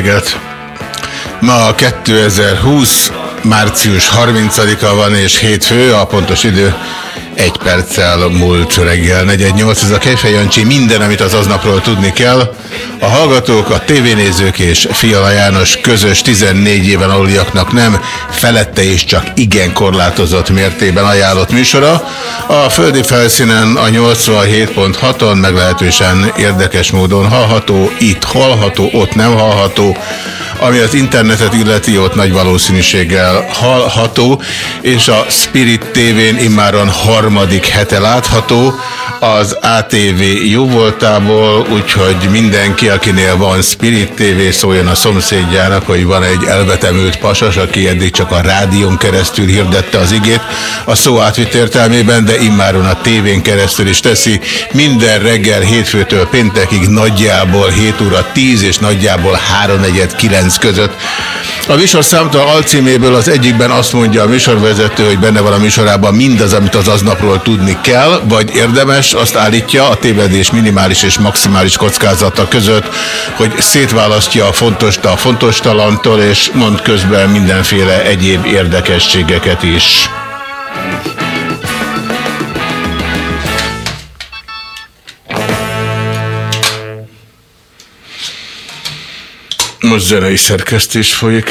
reggelt! Ma 2020. március 30-a van és hétfő, a pontos idő egy perccel múlt reggel 418. Ez a Kejfej Jancsi minden, amit az aznapról tudni kell. A hallgatók, a tévénézők és Fiala János közös 14 éven aluliaknak nem, felette és csak igen korlátozott mértében ajánlott műsora, a földi felszínen a 87.6-on meglehetősen érdekes módon hallható, itt hallható, ott nem hallható, ami az internetet illeti, ott nagy valószínűséggel hallható, és a Spirit tévén immáron harmadik hete látható, az ATV jó voltából, úgyhogy mindenki, akinél van Spirit TV, szóljon a szomszédjának, hogy van egy elvetemült pasas, aki eddig csak a rádión keresztül hirdette az igét, a szó átvitt értelmében, de immáron a tévén keresztül is teszi. Minden reggel hétfőtől péntekig nagyjából 7 óra 10 és nagyjából 3 9 között a műsor számtalan alcíméből az egyikben azt mondja a műsorvezető, hogy benne van a műsorában mindaz, amit az aznapról tudni kell, vagy érdemes, azt állítja a tévedés minimális és maximális kockázata között, hogy szétválasztja a fontost a fontos talantól, és mond közben mindenféle egyéb érdekességeket is. Most zenei szerkesztés folyik.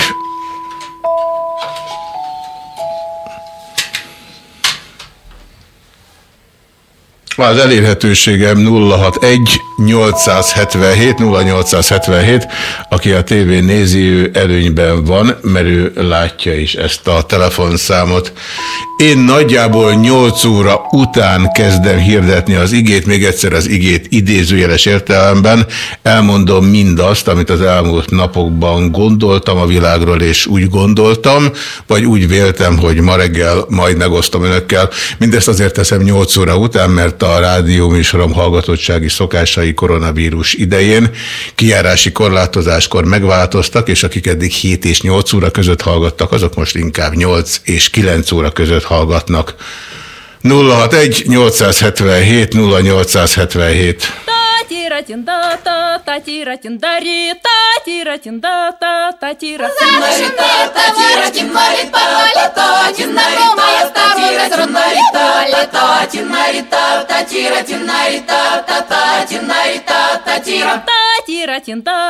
Az elérhetőségem 061 877 0877, aki a tévén nézi, ő előnyben van, mert ő látja is ezt a telefonszámot. Én nagyjából 8 óra után kezdem hirdetni az igét, még egyszer az igét idézőjeles értelemben. Elmondom mindazt, amit az elmúlt napokban gondoltam a világról, és úgy gondoltam, vagy úgy véltem, hogy ma reggel majd megosztom önökkel. Mindezt azért teszem 8 óra után, mert a rádió műsorom hallgatottsági szokásai amerikai koronavírus idején kiárási korlátozáskor megváltoztak, és akik eddig 7 és 8 óra között hallgattak, azok most inkább 8 és 9 óra között hallgatnak. 061 877 0877 Татира тинда та татира тиндари татира тинда та татира тиндари татира тиндари та татира татира тиндари та татира тиндари та татира тиндари та татира тиндари та татира.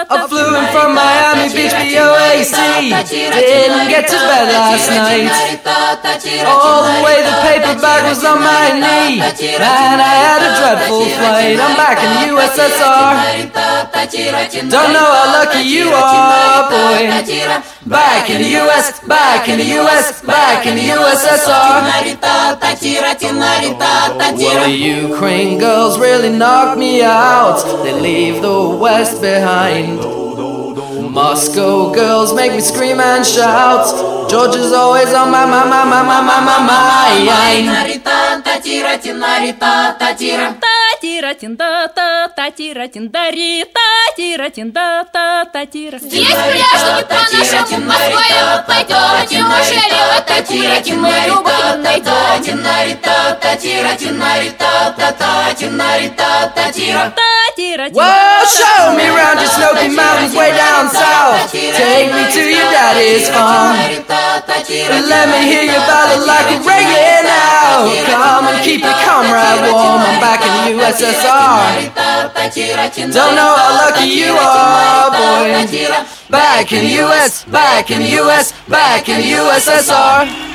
I flew in from Miami Beach, the OAC. Didn't get to bed last night. All the way the paper bag was on my knee. Man, I had a dreadful flight. I'm back in the USSR. Don't know how lucky you are, boy. Back in the US, back in the US, back in the USSR. Well, the Ukraine girls really knock me out. They leave the West behind. Moscow girls make me scream and shout. George is always on my, my, my, my, my, my, my, my, my. Татира, тинарита, татира. Татира, тинда, та, татира, тиндари, татира, тинда, та, татира. Здесь пляж, по нашему Москвою пойдет, неужели вы татира, тинарита, та, тинарита, татира, тинарита, та, та, тинарита, татира. Татира, Well, show me round your snowy mountains way down south. Take me to your daddy's farm. And let me hear your ballad like a reggae now. Come and keep your comrade warm. I'm back in the USSR. Don't know how lucky you are, boy. Back in US, back in US, back in the USSR.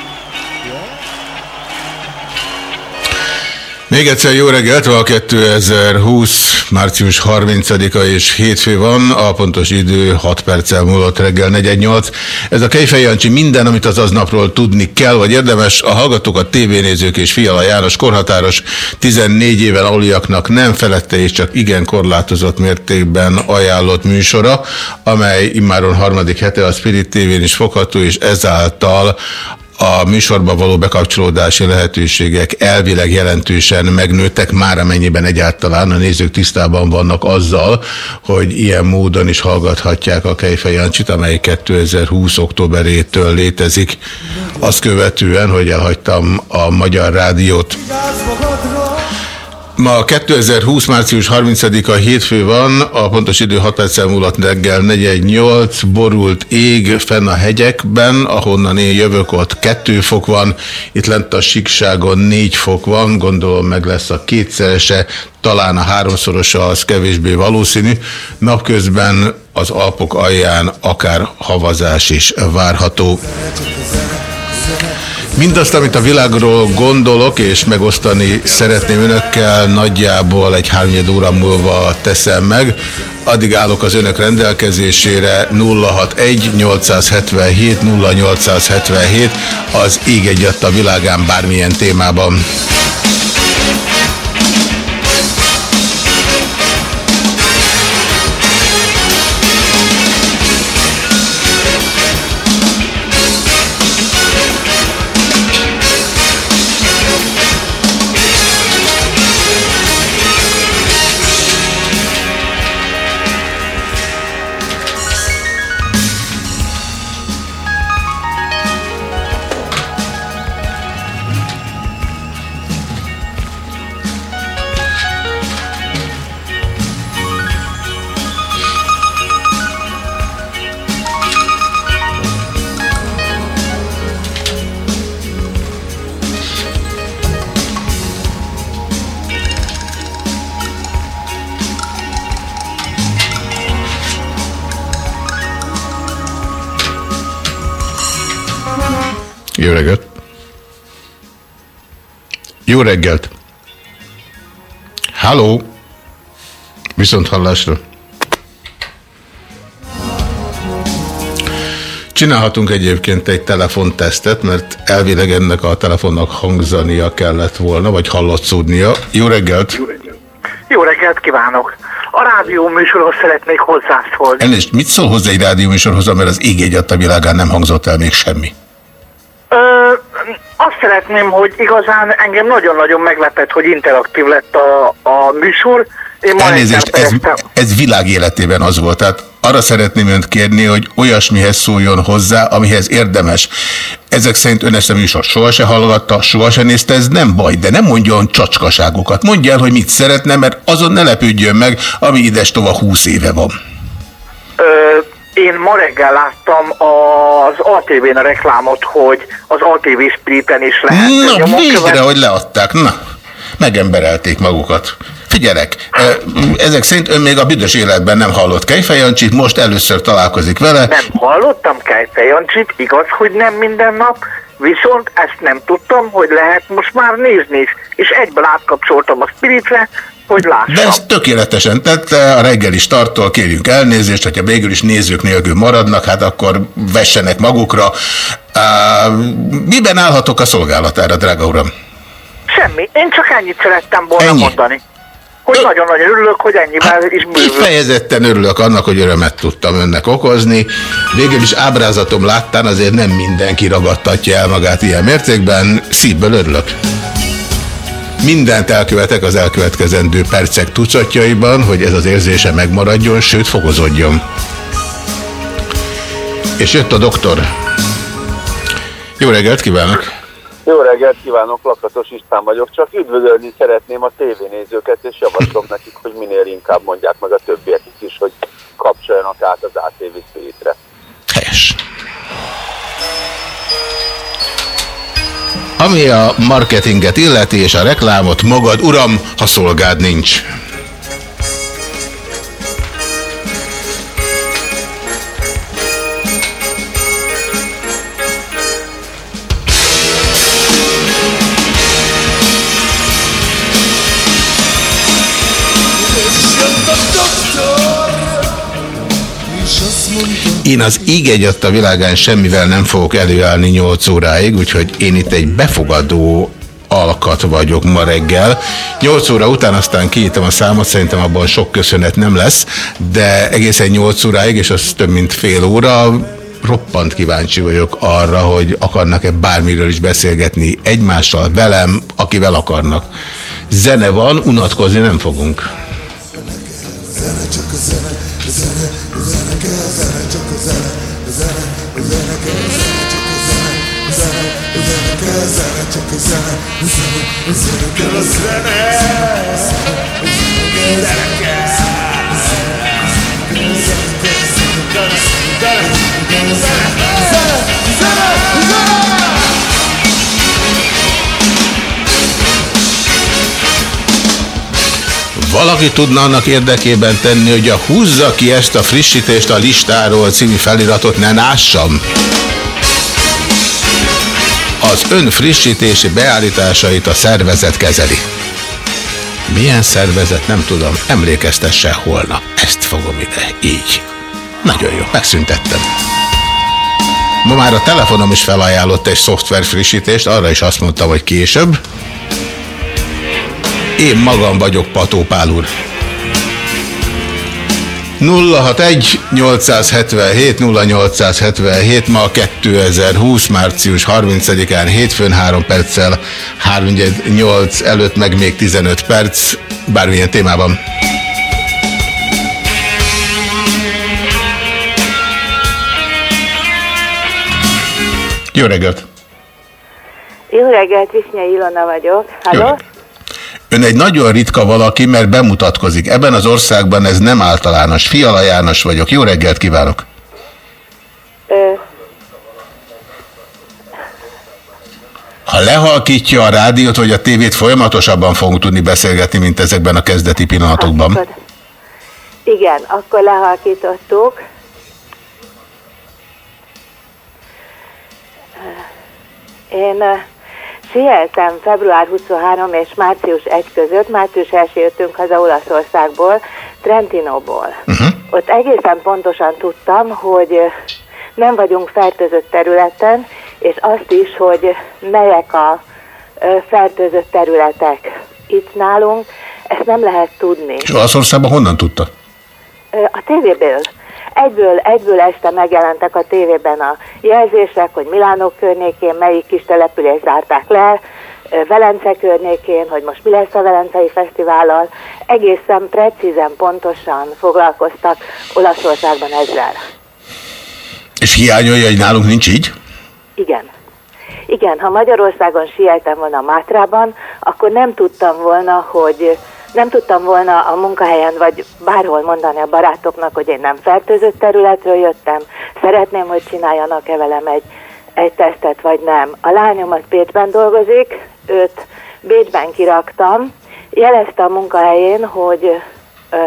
Még egyszer jó reggelt, a 2020. március 30-a és hétfő van, a pontos idő 6 perccel múlott reggel 48. Ez a Kejfej Jancsi minden, amit az aznapról tudni kell, vagy érdemes. A hallgatók, hallgatókat, tévénézők és Fiala János korhatáros 14 éven aluliaknak nem felette és csak igen korlátozott mértékben ajánlott műsora, amely immáron harmadik hete a Spirit TV-n is fogható, és ezáltal a műsorba való bekapcsolódási lehetőségek elvileg jelentősen megnőttek, már amennyiben egyáltalán a nézők tisztában vannak azzal, hogy ilyen módon is hallgathatják a Kejfej Jancsit, amely 2020. októberétől létezik. Azt követően, hogy elhagytam a Magyar Rádiót. Igaz, Ma 2020. március 30-a hétfő van, a pontos idő 6 perccel múlott reggel 418, borult ég fenn a hegyekben, ahonnan én jövök, ott 2 fok van, itt lent a síkságon 4 fok van, gondolom meg lesz a kétszerese, talán a háromszorosa az kevésbé valószínű. Napközben az Alpok alján akár havazás is várható. Mindazt, amit a világról gondolok, és megosztani szeretném önökkel, nagyjából egy hárnyed óra múlva teszem meg. Addig állok az önök rendelkezésére 061 877 0877 az ég egyat a világán bármilyen témában. Jó reggelt! Halló! Viszont hallásra! Csinálhatunk egyébként egy telefontesztet, mert elvileg ennek a telefonnak hangzania kellett volna, vagy hallatszódnia. Jó reggelt! Jó reggelt kívánok! A rádió műsorhoz szeretnék hozzászólni. Elnézést, mit szól hozzá egy rádióműsorhoz, mert az ég egy a világán nem hangzott el még semmi? Ö, azt szeretném, hogy igazán engem nagyon-nagyon meglepett, hogy interaktív lett a, a műsor. Én Elnézést, ez, ez világ életében az volt. Tehát arra szeretném önt kérni, hogy olyasmihez szóljon hozzá, amihez érdemes. Ezek szerint ön ezt a műsor sohasem hallgatta, sohasem nézte, ez nem baj, de nem mondjon csacskaságokat. Mondja el, hogy mit szeretne, mert azon ne lepődjön meg, ami ides tova 20 éve van. Ö, én ma reggel láttam az ATV-n a reklámot, hogy az ATV Spiriten is lehet Na, végre, hogy leadták. Na, megemberelték magukat. Figyelek, ezek szerint ön még a büdös életben nem hallott Kejfej Jancsit, most először találkozik vele. Nem hallottam Kejfej Jancsit, igaz, hogy nem minden nap, viszont ezt nem tudtam, hogy lehet most már nézni is, és egyből átkapcsoltam a Spiritre, hogy lássam. De ezt tökéletesen tette, a reggeli starttól kérjünk elnézést, hogyha végül is nézők nélkül maradnak, hát akkor vessenek magukra. Á, miben állhatok a szolgálatára, drága uram? Semmi, én csak ennyit szerettem volna Ennyi? mondani. Hogy nagyon-nagyon örülök, hogy ennyivel is bővül. Kifejezetten örülök annak, hogy örömet tudtam önnek okozni. Végül is ábrázatom láttán azért nem mindenki ragadtatja el magát ilyen mértékben. Szívből örülök. Mindent elkövetek az elkövetkezendő percek tucatjaiban, hogy ez az érzése megmaradjon, sőt fokozódjon. És jött a doktor. Jó reggelt kívánok! Jó reggelt kívánok, Lakatos István vagyok. Csak üdvözölni szeretném a tévénézőket, és javaslom nekik, hogy minél inkább mondják meg a többieknek is, hogy kapcsoljanak át az ATV Spiritre. Helyes. Ami a marketinget illeti és a reklámot magad, uram, ha szolgád nincs. Én az íg a világán semmivel nem fogok előállni 8 óráig, úgyhogy én itt egy befogadó alkat vagyok ma reggel. 8 óra után aztán kiítom a számot, szerintem abban sok köszönet nem lesz, de egészen 8 óráig, és az több mint fél óra, roppant kíváncsi vagyok arra, hogy akarnak-e bármiről is beszélgetni egymással, velem, akivel akarnak. Zene van, unatkozni nem fogunk. Zörögöl a zene Valaki tudna annak érdekében tenni, hogy a húzza ki ezt a frissítést a listáról című feliratot, ne nássam. Az ön frissítési beállításait a szervezet kezeli. Milyen szervezet, nem tudom. Emlékeztesse holnap. Ezt fogom ide. Így. Nagyon jó, megszüntettem. Ma már a telefonom is felajánlott egy szoftver frissítést, arra is azt mondtam, hogy később. Én magam vagyok Pató Pál úr. 061 877 0877 ma 2020 március 30-án hétfőn 3 perccel 38 előtt meg még 15 perc bármilyen témában. Jó reggelt! Jó reggelt, Visnyai Ilona vagyok. Halló? Ön egy nagyon ritka valaki, mert bemutatkozik. Ebben az országban ez nem általános. Fiala János vagyok. Jó reggelt kívánok! Ö, Ha lehalkítja a rádiót vagy a tévét, folyamatosabban fogunk tudni beszélgetni, mint ezekben a kezdeti pillanatokban. akkor, igen, akkor lehalkítottuk. Én sieltem február 23 és március 1 között, március 1 jöttünk haza Olaszországból, Trentinóból. Uh-huh. Ott egészen pontosan tudtam, hogy nem vagyunk fertőzött területen, és azt is, hogy melyek a fertőzött területek itt nálunk, ezt nem lehet tudni. És Olaszországban honnan tudta? A tévéből. Egyből, egyből este megjelentek a tévében a jelzések, hogy Milánó környékén melyik kis település zárták le, Velence környékén, hogy most mi lesz a Velencei Fesztivállal. Egészen precízen, pontosan foglalkoztak Olaszországban ezzel. És hiányolja, hogy nálunk nincs így? Igen. Igen, ha Magyarországon sieltem volna Mátrában, akkor nem tudtam volna, hogy nem tudtam volna a munkahelyen, vagy bárhol mondani a barátoknak, hogy én nem fertőzött területről jöttem, szeretném, hogy csináljanak-e velem egy, egy tesztet, vagy nem. A lányom az Bécsben dolgozik, őt Bécsben kiraktam, jelezte a munkahelyén, hogy ö,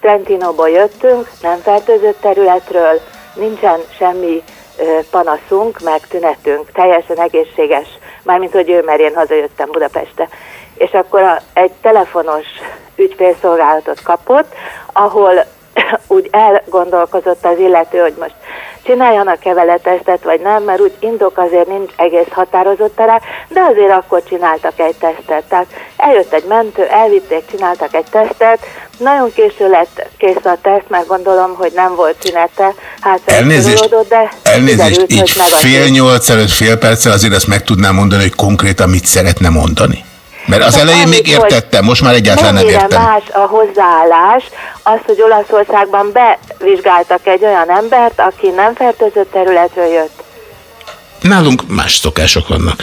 Trentinóból jöttünk, nem fertőzött területről, nincsen semmi ö, panaszunk, meg tünetünk, teljesen egészséges, mármint hogy ő, mert én hazajöttem Budapestre. És akkor a, egy telefonos ügyfélszolgálatot kapott, ahol úgy elgondolkozott az illető, hogy most csináljanak-e vele tesztet, vagy nem, mert úgy indok azért nincs egész határozott rá, de azért akkor csináltak egy tesztet. Tehát eljött egy mentő, elvitték, csináltak egy tesztet, nagyon késő lett kész a teszt, mert gondolom, hogy nem volt tünete, hát Elnézést, de elnézést kiderült, így hogy fél nyolc előtt fél perccel azért ezt meg tudnám mondani, hogy konkrétan mit szeretne mondani? Mert az elején még értettem, most már egyáltalán nem értem. más a hozzáállás, az, hogy Olaszországban bevizsgáltak egy olyan embert, aki nem fertőzött területről jött. Nálunk más szokások vannak.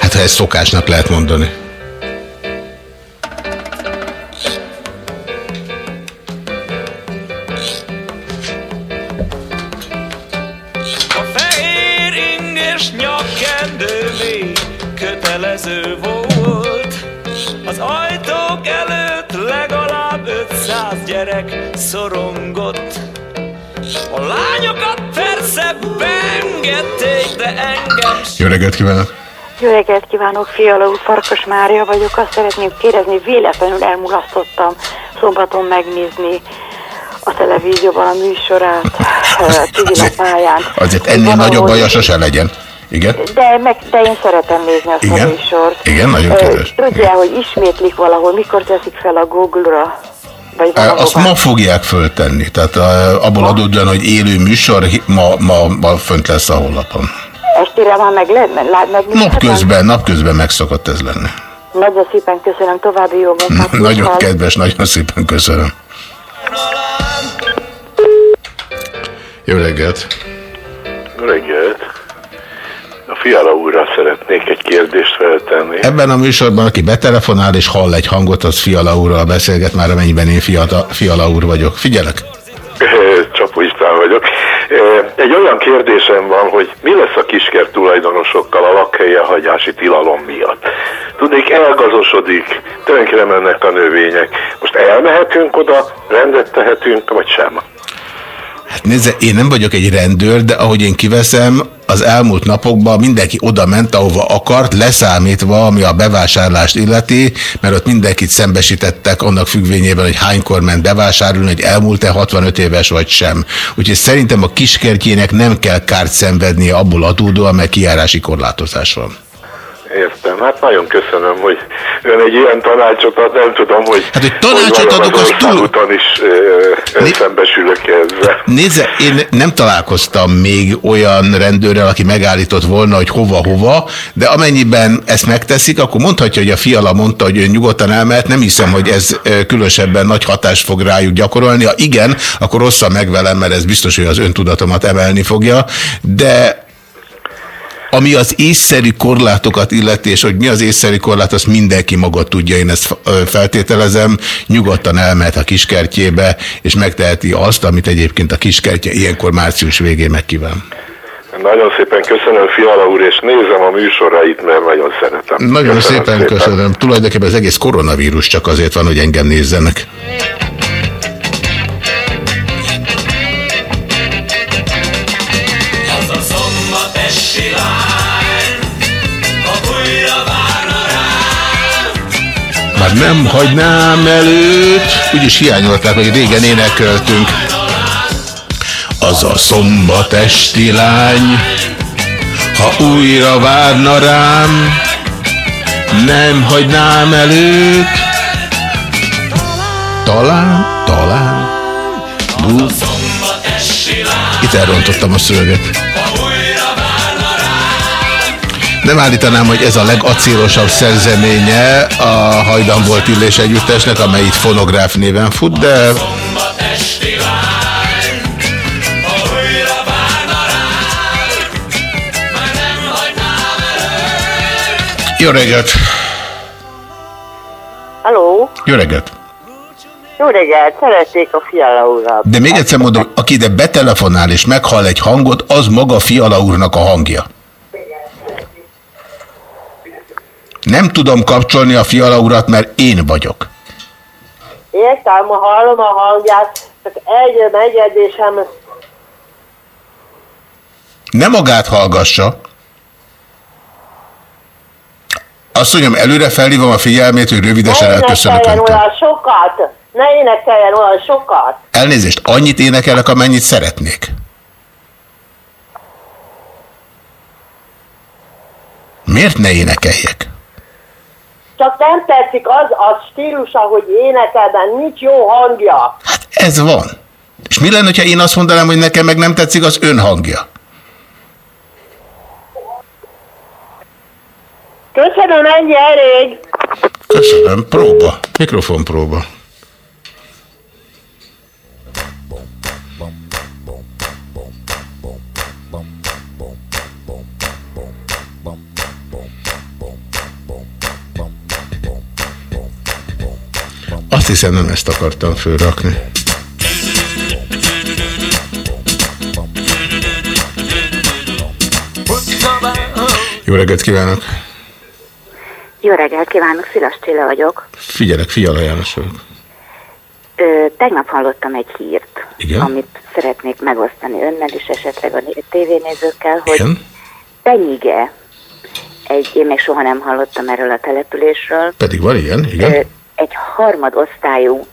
Hát ha ezt szokásnak lehet mondani. Nyakkendő még kötelező volt Az ajtók előtt legalább 500 gyerek szorongott A lányokat persze beengedték, de engem Jó reggelt kívánok! Jó reggelt kívánok, Fiala úr, Farkas Mária vagyok. Azt szeretném kérdezni, véletlenül elmulasztottam szombaton megnézni a televízióban a műsorát, eh, a pályán. Azért ennél nagyobb baja sose legyen. Igen? De, meg, de én szeretem nézni azt Igen? a műsort. Igen, nagyon kedves. Tudja, hogy ismétlik valahol, mikor teszik fel a Google-ra? Vagy Azt ma fogják föltenni, tehát abból adódóan, hogy élő műsor, ma, ma, ma fönt lesz a honlapon. Estére már meg lehet, Napközben, napközben meg szokott ez lenni. Nagyon szépen köszönöm, további jó munkát. Nagyon Viszont- kedves, nagyon szépen köszönöm. Jó reggelt! Reggelt! Fiala úrra szeretnék egy kérdést feltenni. Ebben a műsorban, aki betelefonál és hall egy hangot, az Fiala úrral beszélget, már amennyiben én Fiata, Fiala úr vagyok. Figyelek! Csapó István vagyok. Egy olyan kérdésem van, hogy mi lesz a kisker tulajdonosokkal a lakhelye hagyási tilalom miatt? Tudnék, elgazosodik, tönkre mennek a növények. Most elmehetünk oda, rendet tehetünk, vagy sem? Hát nézze, én nem vagyok egy rendőr, de ahogy én kiveszem, az elmúlt napokban mindenki oda ment, ahova akart, leszámítva, ami a bevásárlást illeti, mert ott mindenkit szembesítettek annak függvényében, hogy hánykor ment bevásárolni, hogy elmúlt-e 65 éves vagy sem. Úgyhogy szerintem a kiskertjének nem kell kárt szenvednie abból adódóan, mert kijárási korlátozás van. Értem. Hát nagyon köszönöm, hogy ön egy ilyen tanácsot ad, nem tudom, hogy... Hát, hogy tanácsot adok, az túl... Úton is ö, Né... szembesülök ezzel. Nézze, én nem találkoztam még olyan rendőrrel, aki megállított volna, hogy hova-hova, de amennyiben ezt megteszik, akkor mondhatja, hogy a fiala mondta, hogy ő nyugodtan elmehet, nem hiszem, hogy ez különösebben nagy hatást fog rájuk gyakorolni. Ha igen, akkor rosszan megvelem, mert ez biztos, hogy az öntudatomat emelni fogja, de ami az észszerű korlátokat illeti, és hogy mi az észszerű korlát, azt mindenki maga tudja, én ezt feltételezem. Nyugodtan elmehet a kiskertjébe, és megteheti azt, amit egyébként a kiskertje ilyenkor március végén megkíván. Nagyon szépen köszönöm, Fiala úr, és nézem a műsorait, mert nagyon szeretem. Nagyon köszönöm szépen, szépen köszönöm. Tulajdonképpen az egész koronavírus csak azért van, hogy engem nézzenek. Már nem hagynám előtt, úgyis hiányolták, hogy régen énekeltünk. Az a szombat esti lány, ha újra várna rám, nem hagynám előtt. Talán, talán. Itt elrontottam a szöveget. Nem állítanám, hogy ez a legacélosabb szerzeménye a Hajdan volt Illés Együttesnek, amely itt fonográf néven fut, de... Jó reggelt! Halló! Jó reggelt! Jó reggelt, szerették a Fiala urat. De még egyszer mondom, aki ide betelefonál és meghall egy hangot, az maga Fiala úrnak a hangja. Nem tudom kapcsolni a fiala urat, mert én vagyok. Értem, hallom a hangját, csak egy megjegyzésem. Nem magát hallgassa. Azt mondjam, előre felhívom a figyelmét, hogy rövidesen elköszönök Ne olyan sokat! Ne énekeljen olyan sokat! Elnézést, annyit énekelek, amennyit szeretnék. Miért ne énekeljek? Csak nem tetszik az a stílus, ahogy énekelben, nincs jó hangja. Hát ez van. És mi lenne, ha én azt mondanám, hogy nekem meg nem tetszik az ön hangja? Köszönöm, ennyi elég. Köszönöm, próba. Mikrofon próba. Hiszem nem ezt akartam fölrakni. Jó reggelt kívánok! Jó reggelt kívánok, Szilas Csilla vagyok. Figyelek, Fiala János vagyok. Ö, tegnap hallottam egy hírt, Igen? amit szeretnék megosztani önnel és esetleg a tévénézőkkel, hogy Igen? Penyige, egy, én még soha nem hallottam erről a településről, Pedig van ilyen, igen. Egy harmadosztályú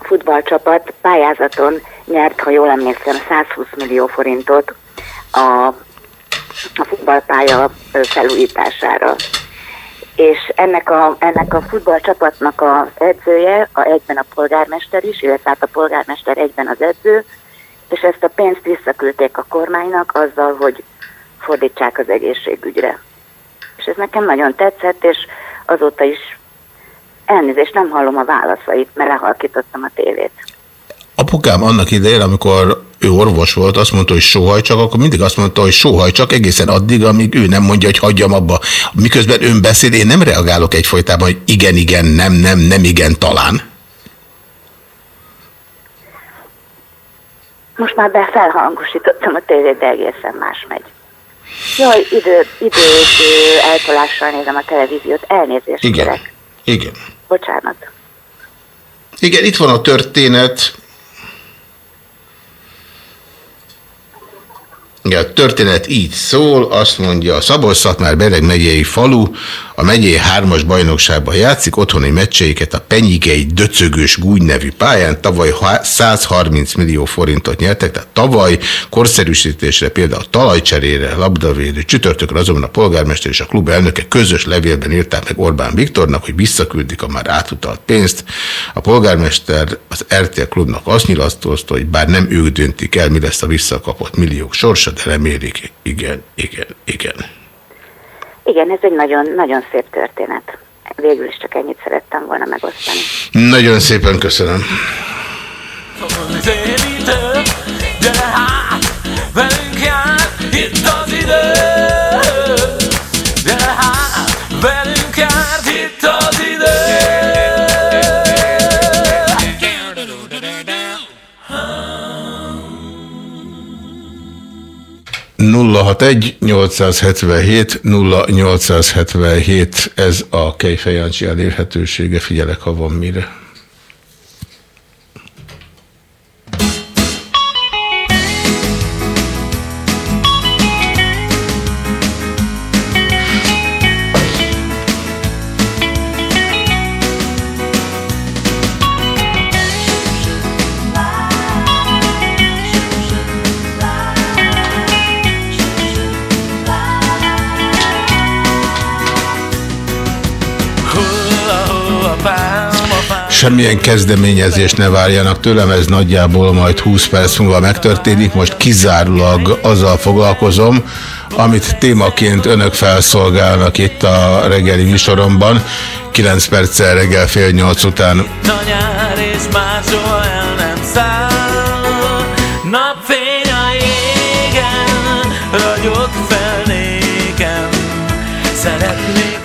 futballcsapat pályázaton nyert, ha jól emlékszem, 120 millió forintot a, a futballpálya felújítására. És ennek a, ennek a futballcsapatnak az edzője, a egyben a polgármester is, illetve hát a polgármester egyben az edző, és ezt a pénzt visszaküldték a kormánynak azzal, hogy fordítsák az egészségügyre. És ez nekem nagyon tetszett, és azóta is elnézést nem hallom a válaszait, mert lehalkítottam a tévét. Apukám annak idején, amikor ő orvos volt, azt mondta, hogy sóhajcsak, akkor mindig azt mondta, hogy sóhajcsak egészen addig, amíg ő nem mondja, hogy hagyjam abba. Miközben ön beszél, én nem reagálok egyfolytában, hogy igen, igen, nem, nem, nem, igen, talán. Most már befelhangosítottam a tévét, de egészen más megy. Jaj, idő, idő idő eltolással nézem a televíziót, elnézést Igen. kérek. Igen. Bocsánat. Igen, itt van a történet. Igen, a történet így szól, azt mondja, a Szabolcs-Szatmár Bereg megyei falu a megyei hármas bajnokságban játszik, otthoni meccseiket a Penyigei Döcögös Gúny nevű pályán, tavaly ha- 130 millió forintot nyertek, tehát tavaly korszerűsítésre, például talajcserére, labdavédő, csütörtökön azonban a polgármester és a klub elnöke közös levélben írták meg Orbán Viktornak, hogy visszaküldik a már átutalt pénzt. A polgármester az RTL klubnak azt nyilatkozta, hogy bár nem ők döntik el, mi lesz a visszakapott milliók sorsa, de remélik, igen, igen, igen. Igen, ez egy nagyon, nagyon szép történet. Végül is csak ennyit szerettem volna megosztani. Nagyon szépen köszönöm. Hát, velünk jár, itt az idő. 061 877 0877 ez a Kejfej elérhetősége, figyelek, ha van mire. Semmilyen kezdeményezés ne várjanak tőlem, ez nagyjából majd 20 perc múlva megtörténik. Most kizárólag azzal foglalkozom, amit témaként önök felszolgálnak itt a reggeli műsoromban. 9 perccel reggel fél 8 után. A nyár és már soha el nem száll.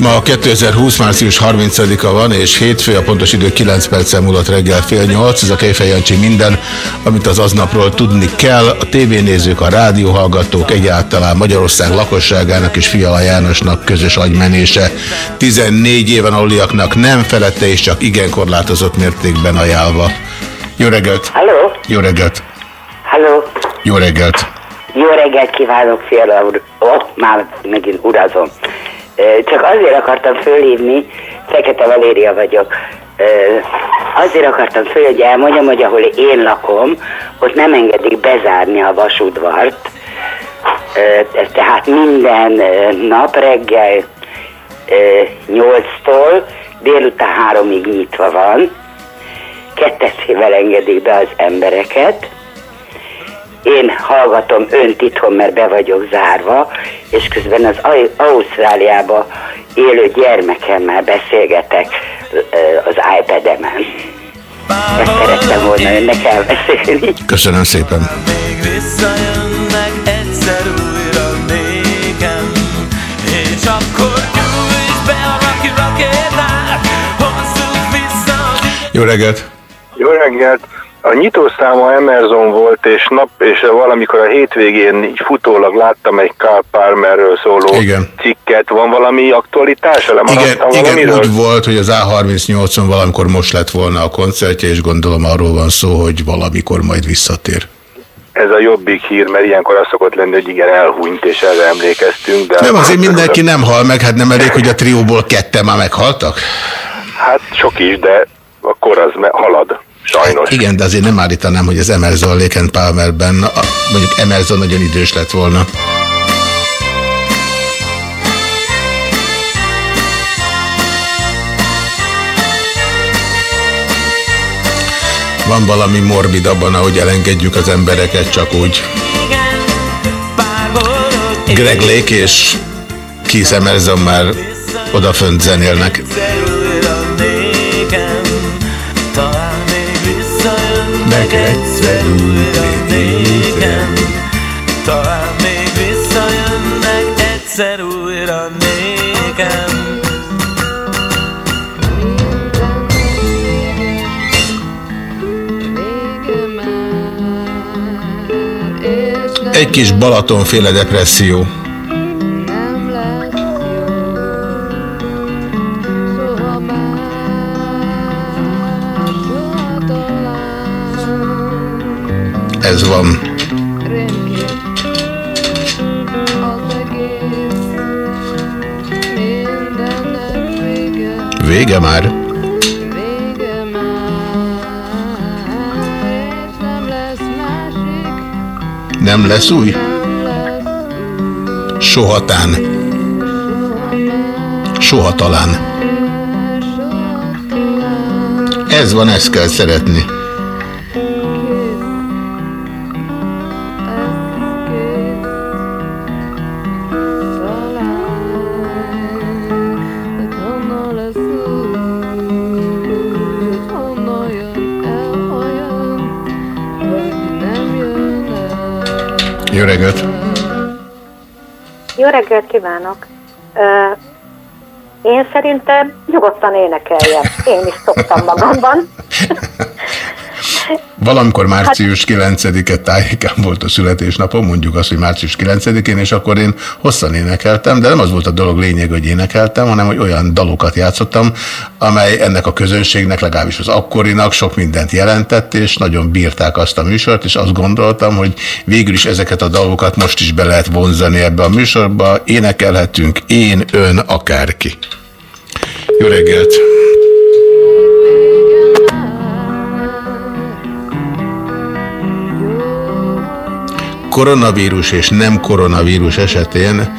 Ma 2020. március 30-a van, és hétfő, a pontos idő 9 perccel múlott reggel fél 8. Ez a Kejfej Jancsi minden, amit az aznapról tudni kell. A tévénézők, a rádióhallgatók, egyáltalán Magyarország lakosságának és Fiala Jánosnak közös agymenése. 14 éven aluliaknak nem felette és csak igen korlátozott mértékben ajánlva. Jó reggelt! Halló? Jó reggelt! Halló? Jó reggelt! Jó reggelt kívánok, Fiala úr. Oh, már megint urazom. Csak azért akartam fölhívni, Fekete Valéria vagyok. Azért akartam föl, hogy elmondjam, hogy ahol én lakom, ott nem engedik bezárni a vasudvart. Tehát minden nap reggel ö, 8-tól délután 3-ig nyitva van. Kettesével engedik be az embereket. Én hallgatom önt itthon, mert be vagyok zárva, és közben az Au- Ausztráliába élő gyermekemmel beszélgetek az iPad-emen. Ezt szerettem volna önnek elbeszélni. Köszönöm szépen! még visszajönnek egyszer újra nékem. És akkor gyújts be a Rocky rakétát, hozzuk vissza az Jó reggelt! Jó reggelt! A nyitószáma Emerson volt, és nap, és valamikor a hétvégén így futólag láttam egy Carl Palmerről szóló Igen. cikket. Van valami aktualitása? Igen, igen úgy volt, hogy az A38-on valamikor most lett volna a koncertje, és gondolom arról van szó, hogy valamikor majd visszatér. Ez a jobbik hír, mert ilyenkor az szokott lenni, hogy igen, elhunyt, és erre emlékeztünk. De Nem, azért mindenki nem hal meg, hát nem elég, hogy a trióból ketten már meghaltak? Hát sok is, de a kor az halad, sajnos. Igen, de azért nem állítanám, hogy az Emerson Lake and Palmerben, mondjuk Emerson nagyon idős lett volna. Van valami morbid abban, ahogy elengedjük az embereket csak úgy. Greg Lake és Keith Emerson már odafönt zenélnek. meg egyszer újra nékem. Talán még visszajönnek egyszer újra nékem. Egy kis Balatonféle depresszió. Ez van. Vége már. Nem lesz új? Sohatán. Soha talán. Ez van, ezt kell szeretni. Jó reggelt! Jó reggelt kívánok! Én szerintem nyugodtan énekeljem. Én is szoktam magamban. Valamikor március 9-e tájékán volt a születésnapom, mondjuk azt, hogy március 9-én, és akkor én hosszan énekeltem, de nem az volt a dolog lényeg, hogy énekeltem, hanem hogy olyan dalokat játszottam, amely ennek a közönségnek, legalábbis az akkorinak sok mindent jelentett, és nagyon bírták azt a műsort, és azt gondoltam, hogy végül is ezeket a dalokat most is be lehet vonzani ebbe a műsorba, énekelhetünk én, ön, akárki. Jó reggelt! Koronavírus és nem koronavírus esetén,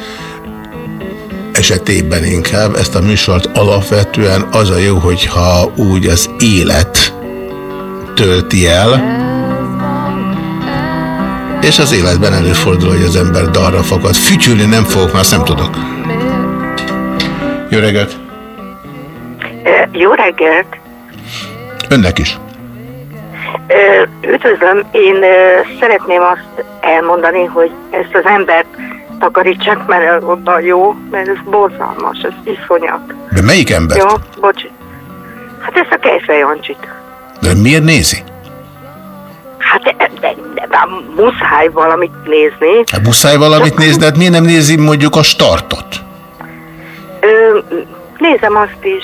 esetében inkább ezt a műsort alapvetően az a jó, hogyha úgy az élet tölti el, és az életben előfordul, hogy az ember dalra fakad. Fütyülni nem fogok, mert azt nem tudok. Jó reggelt! Jó reggelt! Önnek is. Üdvözlöm, én szeretném azt elmondani, hogy ezt az embert takarítsák, mert oda jó, mert ez borzalmas, ez iszonyat. De melyik ember? Jó, bocs. Hát ezt a Kejfej Jancsit. De miért nézi? Hát de, de, de, de muszáj valamit nézni. Hát muszáj valamit nézni, hát miért nem nézi mondjuk a startot? Ö, nézem azt is.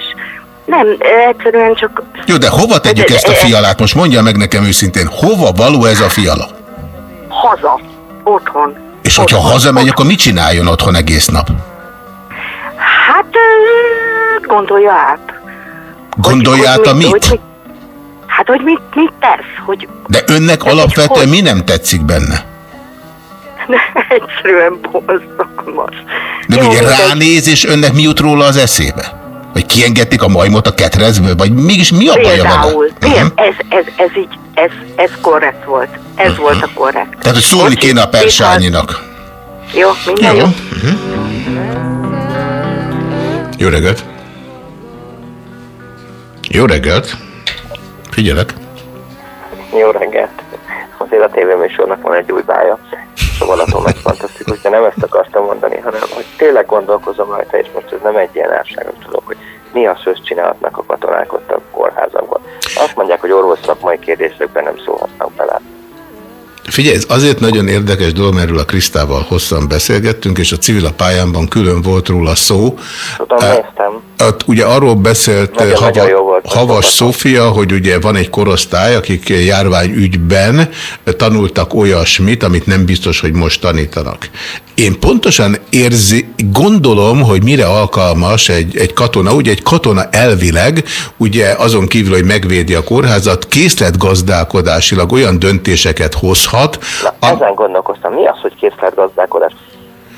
Nem, egyszerűen csak... Jó, de hova tegyük de- ezt a fialát? Most mondja meg nekem őszintén, hova való ez a fiala? Haza. Otthon. És hogyha hazamegy, akkor mit csináljon otthon egész nap? Hát gondolja át. Gondolja át a Hogy mit? mit? Hát, hogy mit, mit tesz? Hogy De önnek alapvetően mi nem tetszik benne? egyszerűen borzalmas. De Jó, ugye ránéz, és önnek mi jut róla az eszébe? Hogy kiengedték a majmot a ketrezből? Vagy mégis mi a baja vele? Például, igen, ez, ez, ez így, ez, ez korrekt volt. Ez volt a korrekt. Tehát, hogy szólni kéne a persányinak. Jó, minden jó. Mhm. Jó reggelt! Jó reggelt! Figyelek! Jó reggelt! Azért a tévéműsornak van egy új bája, vonaton meg fantasztikus, de nem ezt akartam mondani, hanem hogy tényleg gondolkozom rajta, és most ez nem egy ilyen árságos dolog, hogy mi a szözt csinálhatnak a katonák ott a kórházakban. Azt mondják, hogy orvos szakmai kérdésekben nem szólhatnak bele. Figyelj, ez azért nagyon érdekes dolog, mert erről a Krisztával hosszan beszélgettünk, és a civil a pályámban külön volt róla szó. Tudom, Eh, néztem. Ott ugye arról beszélt Nagyon- Hava, nagyon jó Havas Szófia, hogy ugye van egy korosztály, akik járványügyben tanultak olyasmit, amit nem biztos, hogy most tanítanak. Én pontosan érzi, gondolom, hogy mire alkalmas egy, egy katona. Ugye egy katona elvileg, ugye azon kívül, hogy megvédi a kórházat, készletgazdálkodásilag olyan döntéseket hozhat, Na, ezen gondolkoztam, mi az, hogy készletgazdálkodás?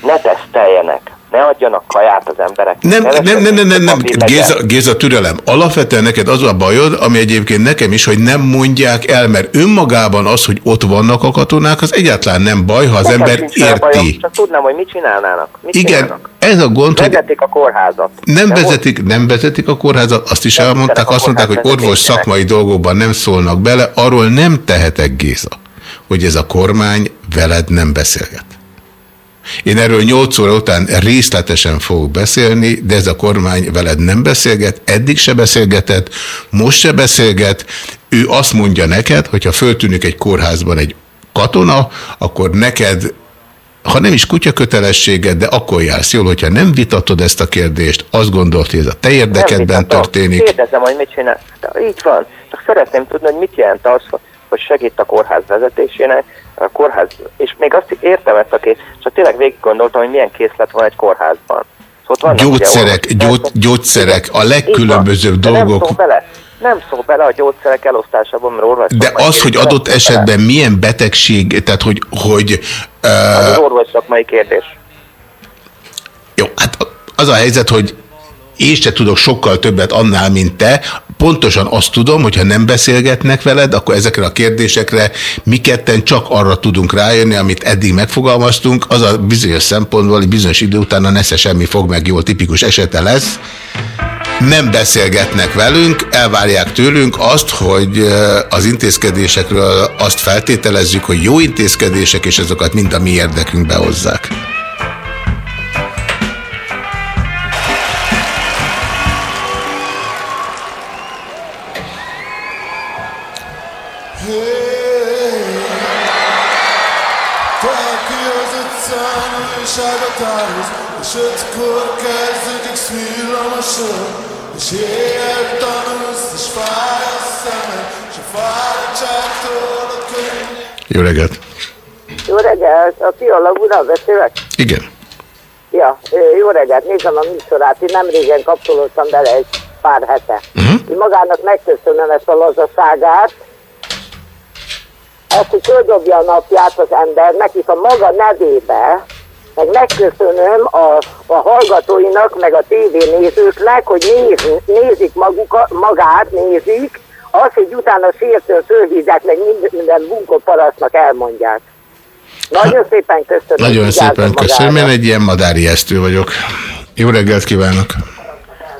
Ne teszteljenek, ne adjanak kaját az emberek. Nem, nem, nem, nem, nem, nem. Géza, Géza, türelem. Alapvetően neked az a bajod, ami egyébként nekem is, hogy nem mondják el, mert önmagában az, hogy ott vannak a katonák, az egyáltalán nem baj, ha az Nekem ember vele bajom, érti. Csak tudnám, hogy mit csinálnának. Mit Igen, csinálnak? ez a gond, hogy Vezetik a kórházat. nem De vezetik, nem vezetik a kórházat, azt is elmondták, azt mondták, hogy orvos szakmai dolgokban nem szólnak bele, arról nem tehetek, Géza, hogy ez a kormány veled nem beszélget. Én erről 8 óra után részletesen fogok beszélni, de ez a kormány veled nem beszélget, eddig se beszélgetett, most se beszélget. Ő azt mondja neked, hogyha föltűnik egy kórházban egy katona, akkor neked ha nem is kutya kötelességed, de akkor jársz jól, hogyha nem vitatod ezt a kérdést, azt gondolod, hogy ez a te érdekedben történik. Kérdezem, hogy mit csinál. De Így van. Csak szeretném tudni, hogy mit jelent az, hogy segít a kórház vezetésének, a kórház, és még azt értem ezt a kés, csak tényleg végig gondoltam, hogy milyen készlet van egy kórházban. Szóval ugye Gyógyszerek, orvosi gyógy, gyógyszerek, a legkülönbözőbb nem dolgok. szól bele. Nem szól bele a gyógyszerek elosztásában, mert orvos De az, hogy adott esetben milyen betegség, tehát hogy, hogy Az az uh, orvos szakmai kérdés. jó, hát az a helyzet, hogy én se tudok sokkal többet annál, mint te. Pontosan azt tudom, hogy ha nem beszélgetnek veled, akkor ezekre a kérdésekre mi ketten csak arra tudunk rájönni, amit eddig megfogalmaztunk, az a bizonyos szempontból, hogy bizonyos idő után a nesze semmi fog meg jól tipikus esete lesz. Nem beszélgetnek velünk, elvárják tőlünk azt, hogy az intézkedésekről azt feltételezzük, hogy jó intézkedések, és azokat mind a mi érdekünkbe hozzák. Jó reggelt! Jó reggelt, a Fiala úrral beszélek? Igen. Ja, jó reggelt, nézem a műsorát, én nem régen kapcsolódtam bele egy pár hete. Uh-huh. Én magának megköszönöm ezt a lazaságát, ezt, hogy földobja a napját az embernek, és a maga nevébe, meg megköszönöm a, a hallgatóinak, meg a tévénézőknek, hogy néz, nézik magukat, magát, nézik, az, hogy utána sértőn fölhívják, meg minden, bunkó parasztnak elmondják. Nagyon szépen köszönöm. Nagyon szépen köszönöm, én egy ilyen madárijesztő vagyok. Jó reggelt kívánok!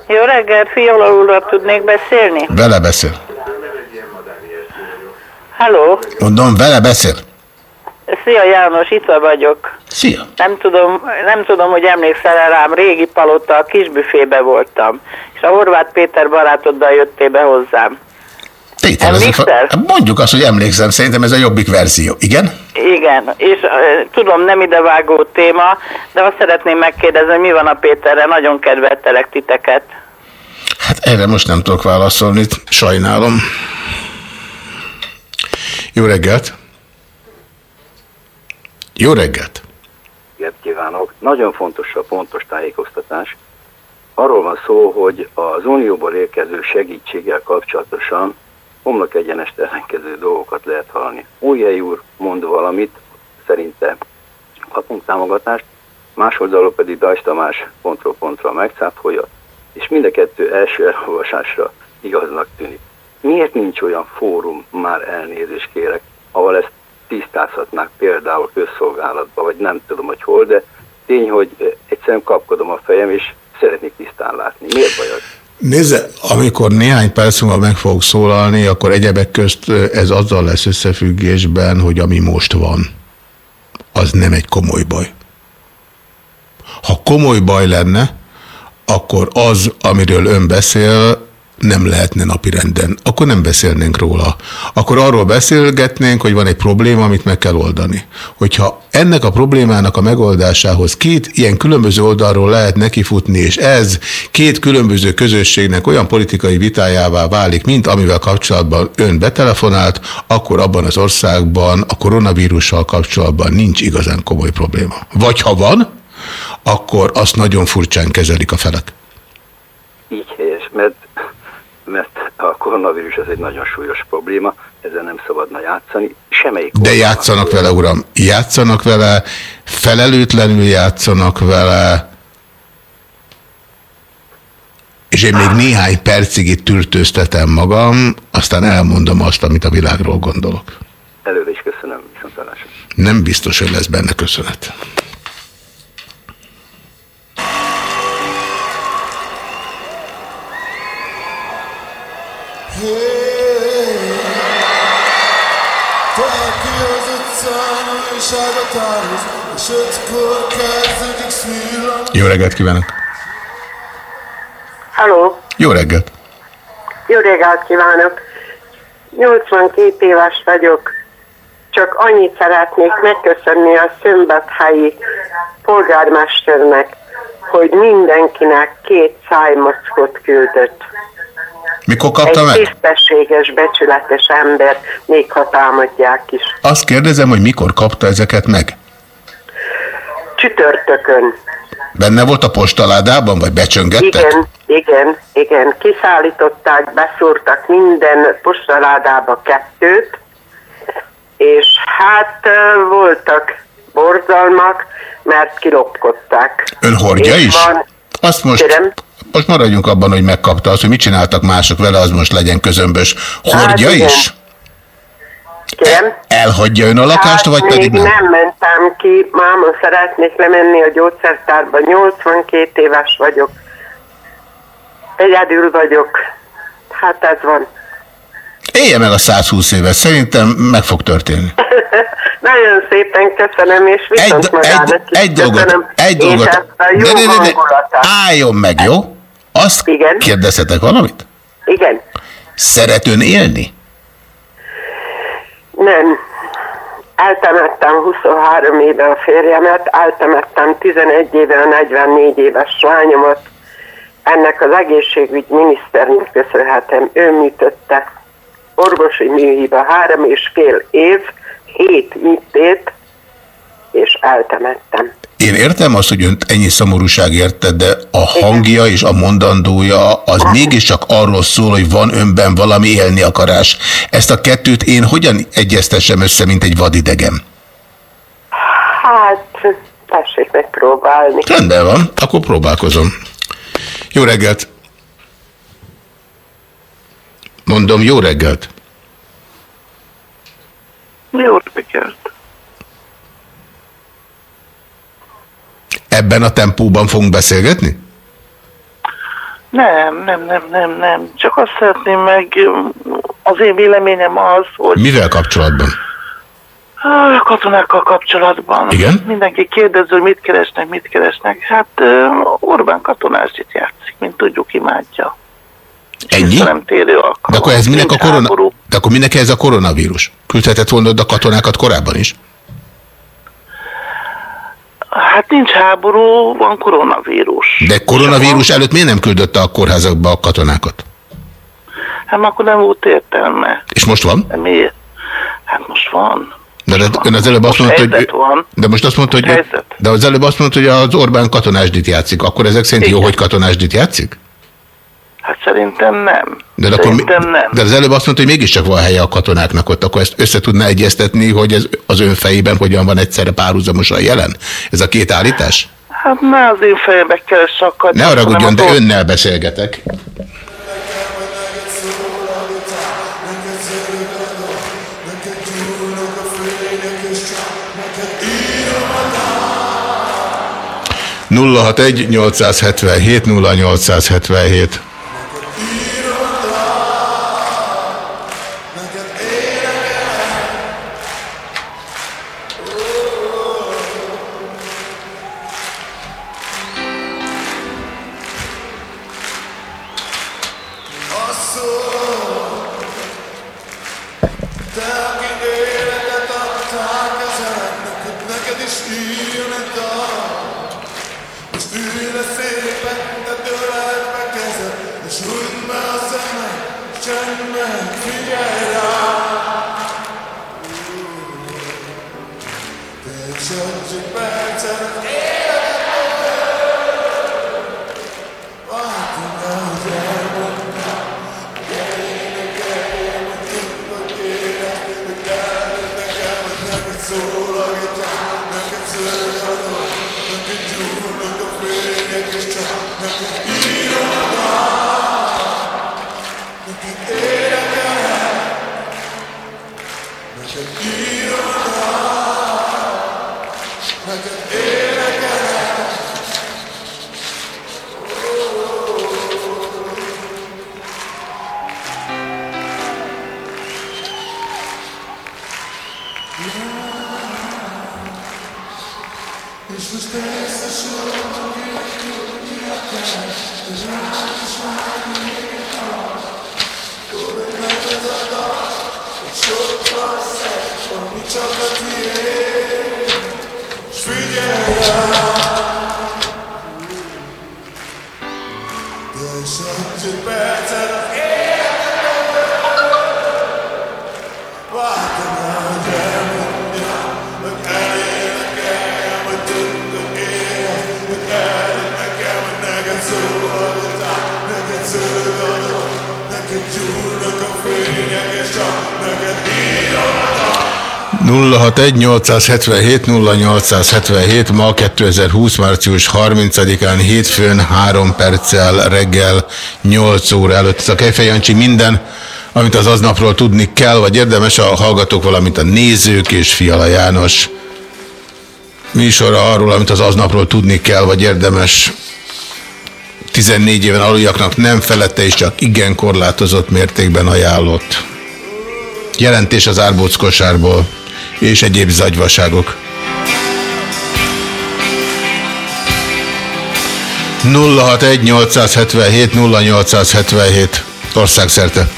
Jó reggelt, Fiala úrral tudnék beszélni? Vele beszél. Halló, Mondom, vele beszél. szia János, itt vagyok. Szia. Nem tudom, nem tudom, hogy emlékszel -e rám, régi palota, a kisbüfébe voltam. És a Horváth Péter barátoddal jöttél be hozzám. Tételezzük, Emlékszel? mondjuk azt, hogy emlékszem, szerintem ez a jobbik verzió. Igen? Igen, és uh, tudom, nem idevágó téma, de azt szeretném megkérdezni, hogy mi van a Péterrel, nagyon kedveltelek titeket. Hát erre most nem tudok válaszolni, sajnálom. Jó reggelt! Jó reggelt! Ilyet kívánok. Nagyon fontos a pontos tájékoztatás. Arról van szó, hogy az Unióból érkező segítséggel kapcsolatosan homlok egyenest ellenkező dolgokat lehet hallani. Újhely úr mond valamit, szerinte kapunk támogatást, másoldalról pedig Dajs Tamás pontról pontra megcáfolja, és mind a kettő első elolvasásra igaznak tűnik. Miért nincs olyan fórum, már elnézést kérek, ahol ezt tisztázhatnák például közszolgálatban, vagy nem tudom, hogy hol, de tény, hogy egyszerűen kapkodom a fejem, és szeretnék tisztán látni. Miért baj az? Nézze, amikor néhány perc múlva meg fogok szólalni, akkor egyebek közt ez azzal lesz összefüggésben, hogy ami most van, az nem egy komoly baj. Ha komoly baj lenne, akkor az, amiről ön beszél, nem lehetne napirenden. Akkor nem beszélnénk róla. Akkor arról beszélgetnénk, hogy van egy probléma, amit meg kell oldani. Hogyha ennek a problémának a megoldásához két ilyen különböző oldalról lehet nekifutni, és ez két különböző közösségnek olyan politikai vitájává válik, mint amivel kapcsolatban ön betelefonált, akkor abban az országban a koronavírussal kapcsolatban nincs igazán komoly probléma. Vagy ha van, akkor azt nagyon furcsán kezelik a felek. Így a koronavírus az egy nagyon súlyos probléma, ezzel nem szabadna játszani, semmelyik De játszanak vele, uram, játszanak vele, felelőtlenül játszanak vele, és én még néhány percig itt tűrtőztetem magam, aztán elmondom azt, amit a világról gondolok. előre is köszönöm, viszontlátásra. Nem biztos, hogy lesz benne köszönet. Jó reggelt kívánok! Halló, Jó reggelt! jó reggelt kívánok! 82 éves vagyok. csak annyit szeretnék megköszönni a szombathelyi polgármesternek, hogy mindenkinek két szájmaszkot küldött. Mikor kapta Egy meg? tisztességes, becsületes ember, még ha támadják is. Azt kérdezem, hogy mikor kapta ezeket meg? Csütörtökön. Benne volt a postaládában, vagy becsöngettek? Igen, igen, igen. Kiszállították, beszúrtak minden postaládába kettőt, és hát voltak borzalmak, mert kilopkodták. Ön hordja És is? Van, Azt most, Kérem? Most maradjunk abban, hogy megkapta azt, hogy mit csináltak mások vele, az most legyen közömbös. Hordja Hát is? kérem? Elhagyja ön a lakást, vagy Hát még pedig nem? nem mentem ki, máma szeretnék lemenni a gyógyszertárba, 82 éves vagyok, egyedül vagyok, hát ez van. Élje meg a 120 évet, szerintem meg fog történni. Nagyon szépen köszönöm, és viszont Egy, magának is egy dolgot, köszönöm, egy és dolgot. de, de, de, hangulatát. álljon meg, jó? Azt Igen. kérdezhetek valamit? Igen, Szeret ön élni? nem. Eltemettem 23 éve a férjemet, eltemettem 11 éve a 44 éves lányomat. Ennek az egészségügy miniszternek köszönhetem, ő műtötte. Orvosi műhiba három és fél év, hét műtét, és eltemettem. Én értem azt, hogy önt ennyi szomorúság érte, de a hangja és a mondandója az mégiscsak arról szól, hogy van önben valami élni akarás. Ezt a kettőt én hogyan egyeztessem össze, mint egy vadidegem? Hát, tessék megpróbálni. Rendben van, akkor próbálkozom. Jó reggelt! Mondom, jó reggelt! Jó reggelt. Ebben a tempóban fogunk beszélgetni? Nem, nem, nem, nem, nem. Csak azt szeretném meg, az én véleményem az, hogy Mivel kapcsolatban? a katonákkal kapcsolatban. Igen? Mindenki kérdező, hogy mit keresnek, mit keresnek. Hát Orbán katonástit játszik, mint tudjuk, imádja. Ennyi? Nem térő alkalom. De akkor ez minek a Nincs korona... háború. De akkor minek ez a koronavírus? Küldhetett volna oda katonákat korábban is? Hát nincs háború, van koronavírus. De koronavírus előtt miért nem küldötte a kórházakba a katonákat? Hát akkor nem volt értelme. És most van? De miért? Hát most van. De, de ön az előbb azt mondta, hogy... van. De most azt mondta, hogy... Helyzet. De az előbb azt mondta, hogy az Orbán katonásdit játszik. Akkor ezek szerint jó, hogy katonásdit játszik? Hát szerintem nem. De, de, akkor, Szerintem nem. de az előbb azt mondta, hogy mégiscsak van helye a katonáknak ott, akkor ezt össze tudná egyeztetni, hogy ez az ön fejében hogyan van egyszerre párhuzamosan jelen? Ez a két állítás? Hát ne az én fejembe kell szakadni. Ne haragudjon, de önnel beszélgetek. nulla hat egy 877 0877 061 877 0877 ma 2020. március 30-án hétfőn 3 perccel reggel 8 óra előtt. Ez a Kejfej Jancsi minden, amit az aznapról tudni kell, vagy érdemes a hallgatók, valamint a nézők és Fiala János műsora arról, amit az aznapról tudni kell, vagy érdemes 14 éven aluljaknak nem felette és csak igen korlátozott mértékben ajánlott. Jelentés az árbóc kosárból és egyéb zagyvaságok. 061 877 0877 országszerte.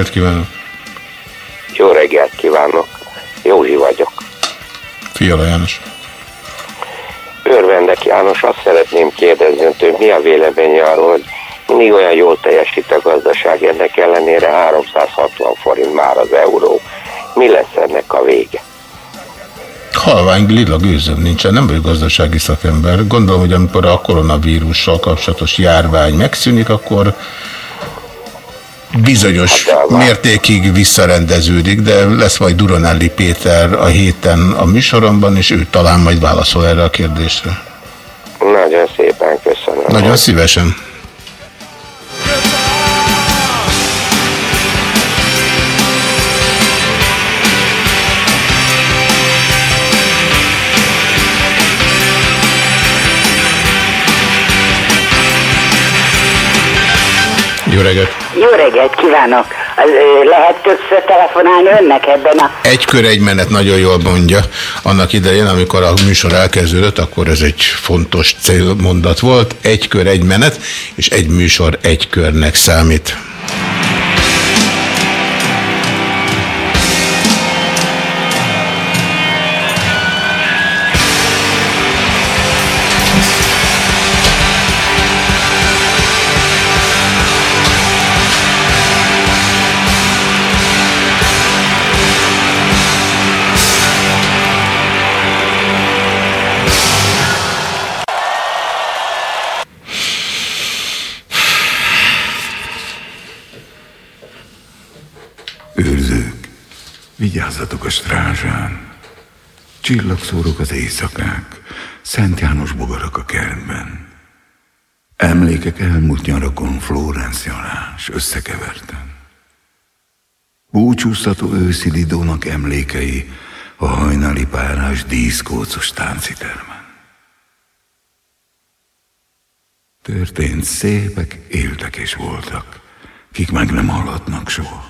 Reggelt kívánok! Jó reggelt kívánok. Józsi vagyok. Fiala János. Örvendek János, azt szeretném kérdezni, hogy mi a véleménye arról, hogy mindig olyan jól teljesít a gazdaság, ennek ellenére 360 forint már az euró. Mi lesz ennek a vége? Halvány lila gőzöm nincsen, nem vagyok gazdasági szakember. Gondolom, hogy amikor a koronavírussal kapcsolatos járvány megszűnik, akkor bizonyos mértékig visszarendeződik, de lesz majd Duronelli Péter a héten a műsoromban, és ő talán majd válaszol erre a kérdésre. Nagyon szépen köszönöm. Nagyon szívesen. Jó reggelt! Jó reggelt kívánok! Lehet többször telefonálni önnek ebben a... Egy kör egy menet nagyon jól mondja. Annak idején, amikor a műsor elkezdődött, akkor ez egy fontos célmondat volt. Egy kör egy menet, és egy műsor egy körnek számít. Csillagszórok az éjszakák, Szent János bogarak a kertben. Emlékek elmúlt nyarakon Florence Jalás összekeverten. Búcsúztató őszi Lidónak emlékei a hajnali párás díszkócos táncitermen. Történt szépek, éltek és voltak, kik meg nem hallhatnak soha.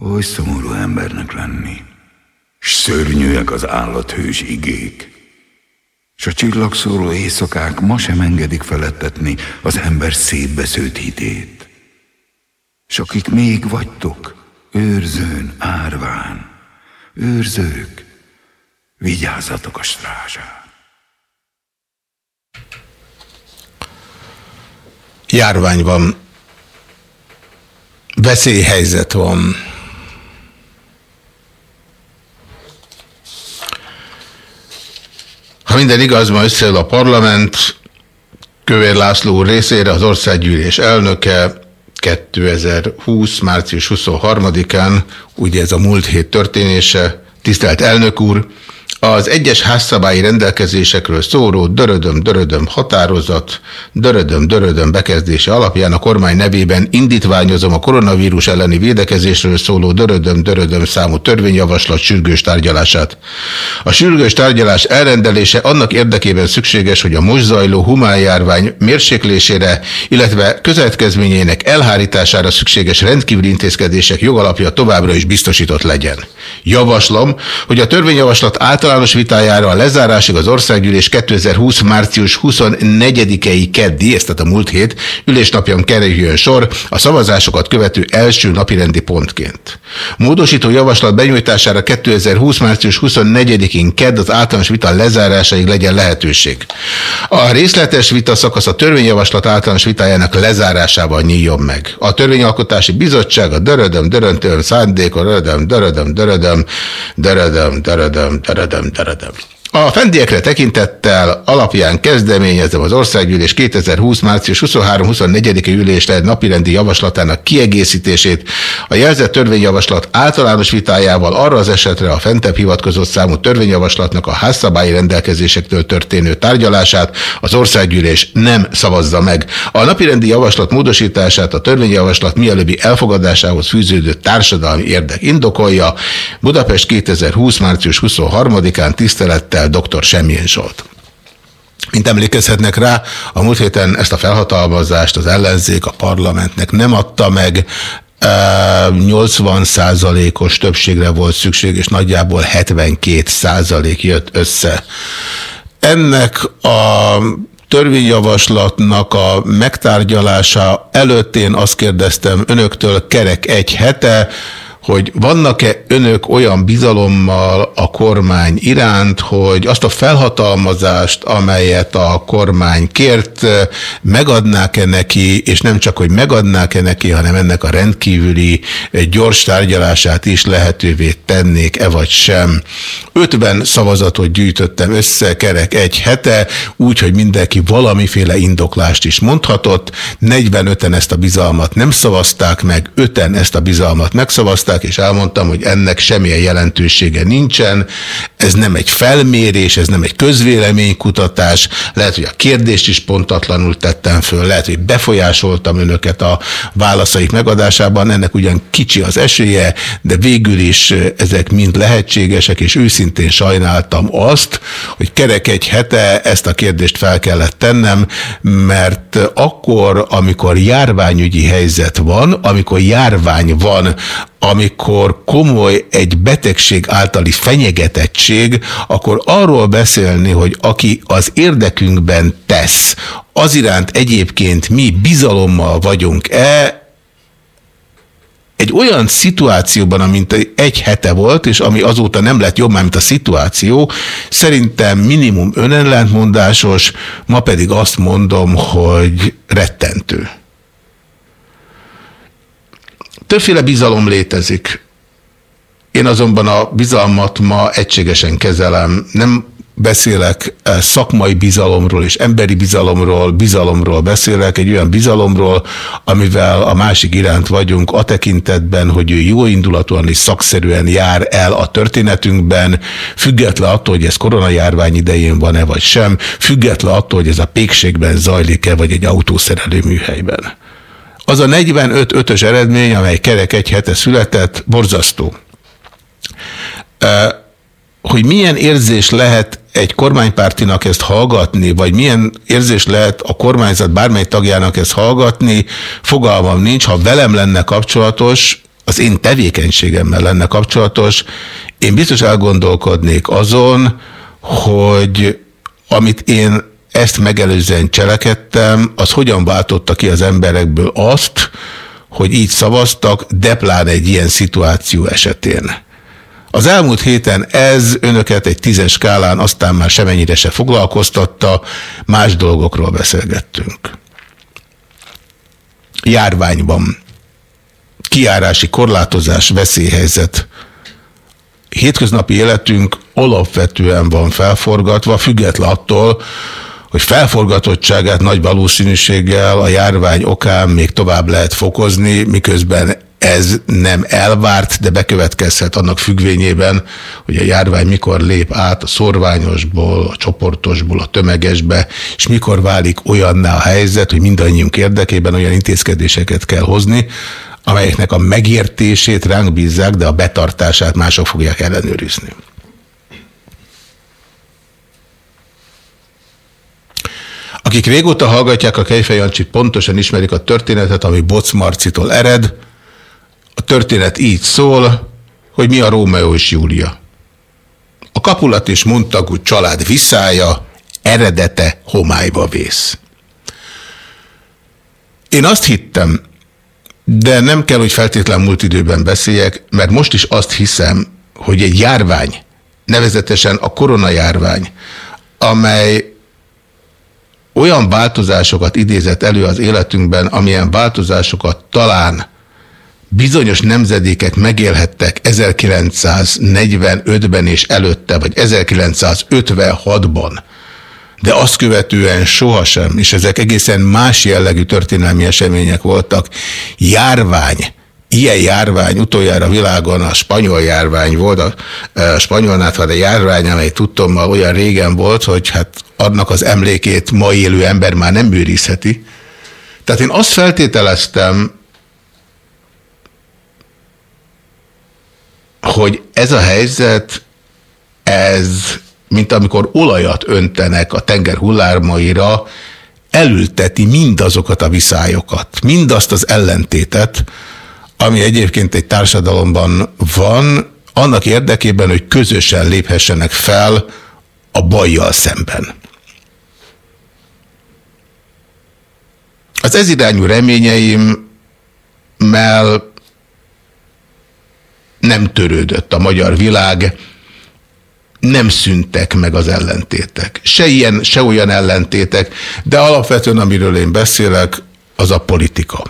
Oly szomorú embernek lenni, s szörnyűek az állathős igék, s a csillagszóró éjszakák ma sem engedik felettetni az ember szétbesződt hitét. s akik még vagytok, őrzőn, árván, őrzők, vigyázzatok a strázsán. Járvány van. Veszélyhelyzet van. Ha minden igaz, ma összeül a parlament, Kövér László úr részére az országgyűlés elnöke 2020. március 23-án, ugye ez a múlt hét történése, tisztelt elnök úr, az egyes házszabályi rendelkezésekről szóró dörödöm dörödöm határozat, dörödöm dörödöm bekezdése alapján a kormány nevében indítványozom a koronavírus elleni védekezésről szóló dörödöm dörödöm számú törvényjavaslat sürgős tárgyalását. A sürgős tárgyalás elrendelése annak érdekében szükséges, hogy a most zajló humánjárvány mérséklésére, illetve következményének elhárítására szükséges rendkívüli intézkedések jogalapja továbbra is biztosított legyen. Javaslom, hogy a törvényjavaslat által általános vitájára a lezárásig az országgyűlés 2020. március 24-i keddi, ezt tehát a múlt hét, ülésnapján kerüljön sor a szavazásokat követő első napirendi pontként. Módosító javaslat benyújtására 2020. március 24-én kedd az általános vita lezárásáig legyen lehetőség. A részletes vita szakasz a törvényjavaslat általános vitájának lezárásával nyíljon meg. A törvényalkotási bizottság a dörödöm, döröntőm, szándékon, dörödöm, dörödöm, dörödöm, dörödöm, dörödöm, dörödöm, امتردم A fendiekre tekintettel alapján kezdeményezem az országgyűlés 2020. március 23-24. ülésre napirendi javaslatának kiegészítését, a jelzett törvényjavaslat általános vitájával arra az esetre a fentebb hivatkozott számú törvényjavaslatnak a házszabályi rendelkezésektől történő tárgyalását az országgyűlés nem szavazza meg. A napirendi javaslat módosítását a törvényjavaslat mielőbbi elfogadásához fűződő társadalmi érdek indokolja. Budapest 2020. március 23-án tisztelettel tisztelettel dr. Semmilyen Zsolt. Mint emlékezhetnek rá, a múlt héten ezt a felhatalmazást az ellenzék a parlamentnek nem adta meg, 80 százalékos többségre volt szükség, és nagyjából 72 százalék jött össze. Ennek a törvényjavaslatnak a megtárgyalása előtt én azt kérdeztem önöktől kerek egy hete, hogy vannak-e önök olyan bizalommal a kormány iránt, hogy azt a felhatalmazást, amelyet a kormány kért, megadnák-e neki, és nem csak, hogy megadnák-e neki, hanem ennek a rendkívüli gyors tárgyalását is lehetővé tennék-e vagy sem. 50 szavazatot gyűjtöttem össze, kerek egy hete, úgy, hogy mindenki valamiféle indoklást is mondhatott, 45-en ezt a bizalmat nem szavazták meg, 5-en ezt a bizalmat megszavazták, hívták, és elmondtam, hogy ennek semmilyen jelentősége nincsen, ez nem egy felmérés, ez nem egy közvéleménykutatás, lehet, hogy a kérdést is pontatlanul tettem föl, lehet, hogy befolyásoltam önöket a válaszaik megadásában, ennek ugyan kicsi az esélye, de végül is ezek mind lehetségesek, és őszintén sajnáltam azt, hogy kerek egy hete ezt a kérdést fel kellett tennem, mert akkor, amikor járványügyi helyzet van, amikor járvány van, amikor komoly egy betegség általi fenyegetettség, akkor arról beszélni, hogy aki az érdekünkben tesz, az iránt egyébként mi bizalommal vagyunk-e, egy olyan szituációban, amint egy hete volt, és ami azóta nem lett jobb, mint a szituáció, szerintem minimum önellentmondásos, ma pedig azt mondom, hogy rettentő. Többféle bizalom létezik. Én azonban a bizalmat ma egységesen kezelem. Nem beszélek eh, szakmai bizalomról és emberi bizalomról, bizalomról beszélek, egy olyan bizalomról, amivel a másik iránt vagyunk a tekintetben, hogy ő jó indulatúan és szakszerűen jár el a történetünkben, független attól, hogy ez koronajárvány idején van-e vagy sem, független attól, hogy ez a pékségben zajlik-e, vagy egy autószerelő műhelyben. Az a 45-ös eredmény, amely kerek egy hete született, borzasztó. Hogy milyen érzés lehet egy kormánypártinak ezt hallgatni, vagy milyen érzés lehet a kormányzat bármely tagjának ezt hallgatni, fogalmam nincs. Ha velem lenne kapcsolatos, az én tevékenységemmel lenne kapcsolatos, én biztos elgondolkodnék azon, hogy amit én ezt megelőzően cselekedtem, az hogyan váltotta ki az emberekből azt, hogy így szavaztak, de pláne egy ilyen szituáció esetén. Az elmúlt héten ez önöket egy tízes skálán aztán már semennyire se foglalkoztatta, más dolgokról beszélgettünk. Járványban, kiárási korlátozás, veszélyhelyzet, hétköznapi életünk alapvetően van felforgatva, független attól, hogy felforgatottságát nagy valószínűséggel a járvány okán még tovább lehet fokozni, miközben ez nem elvárt, de bekövetkezhet annak függvényében, hogy a járvány mikor lép át a szorványosból, a csoportosból, a tömegesbe, és mikor válik olyanná a helyzet, hogy mindannyiunk érdekében olyan intézkedéseket kell hozni, amelyeknek a megértését ránk bízzák, de a betartását mások fogják ellenőrizni. Akik régóta hallgatják a Kejfej Jancsit, pontosan ismerik a történetet, ami Boc Marcitól ered. A történet így szól, hogy mi a Rómeó és Júlia. A kapulat és Montagú család viszája, eredete homályba vész. Én azt hittem, de nem kell, hogy feltétlen múlt időben beszéljek, mert most is azt hiszem, hogy egy járvány, nevezetesen a koronajárvány, amely olyan változásokat idézett elő az életünkben, amilyen változásokat talán bizonyos nemzedékek megélhettek 1945-ben és előtte, vagy 1956-ban, de azt követően sohasem, és ezek egészen más jellegű történelmi események voltak, járvány, ilyen járvány utoljára világon a spanyol járvány volt, a, a spanyolnát van a járvány, amely tudtommal olyan régen volt, hogy hát annak az emlékét ma élő ember már nem őrizheti. Tehát én azt feltételeztem, hogy ez a helyzet, ez, mint amikor olajat öntenek a tenger hullármaira, elülteti mindazokat a viszályokat, mindazt az ellentétet, ami egyébként egy társadalomban van, annak érdekében, hogy közösen léphessenek fel a bajjal szemben. Az ez irányú reményeimmel nem törődött a magyar világ, nem szüntek meg az ellentétek. Se ilyen, se olyan ellentétek, de alapvetően amiről én beszélek, az a politika.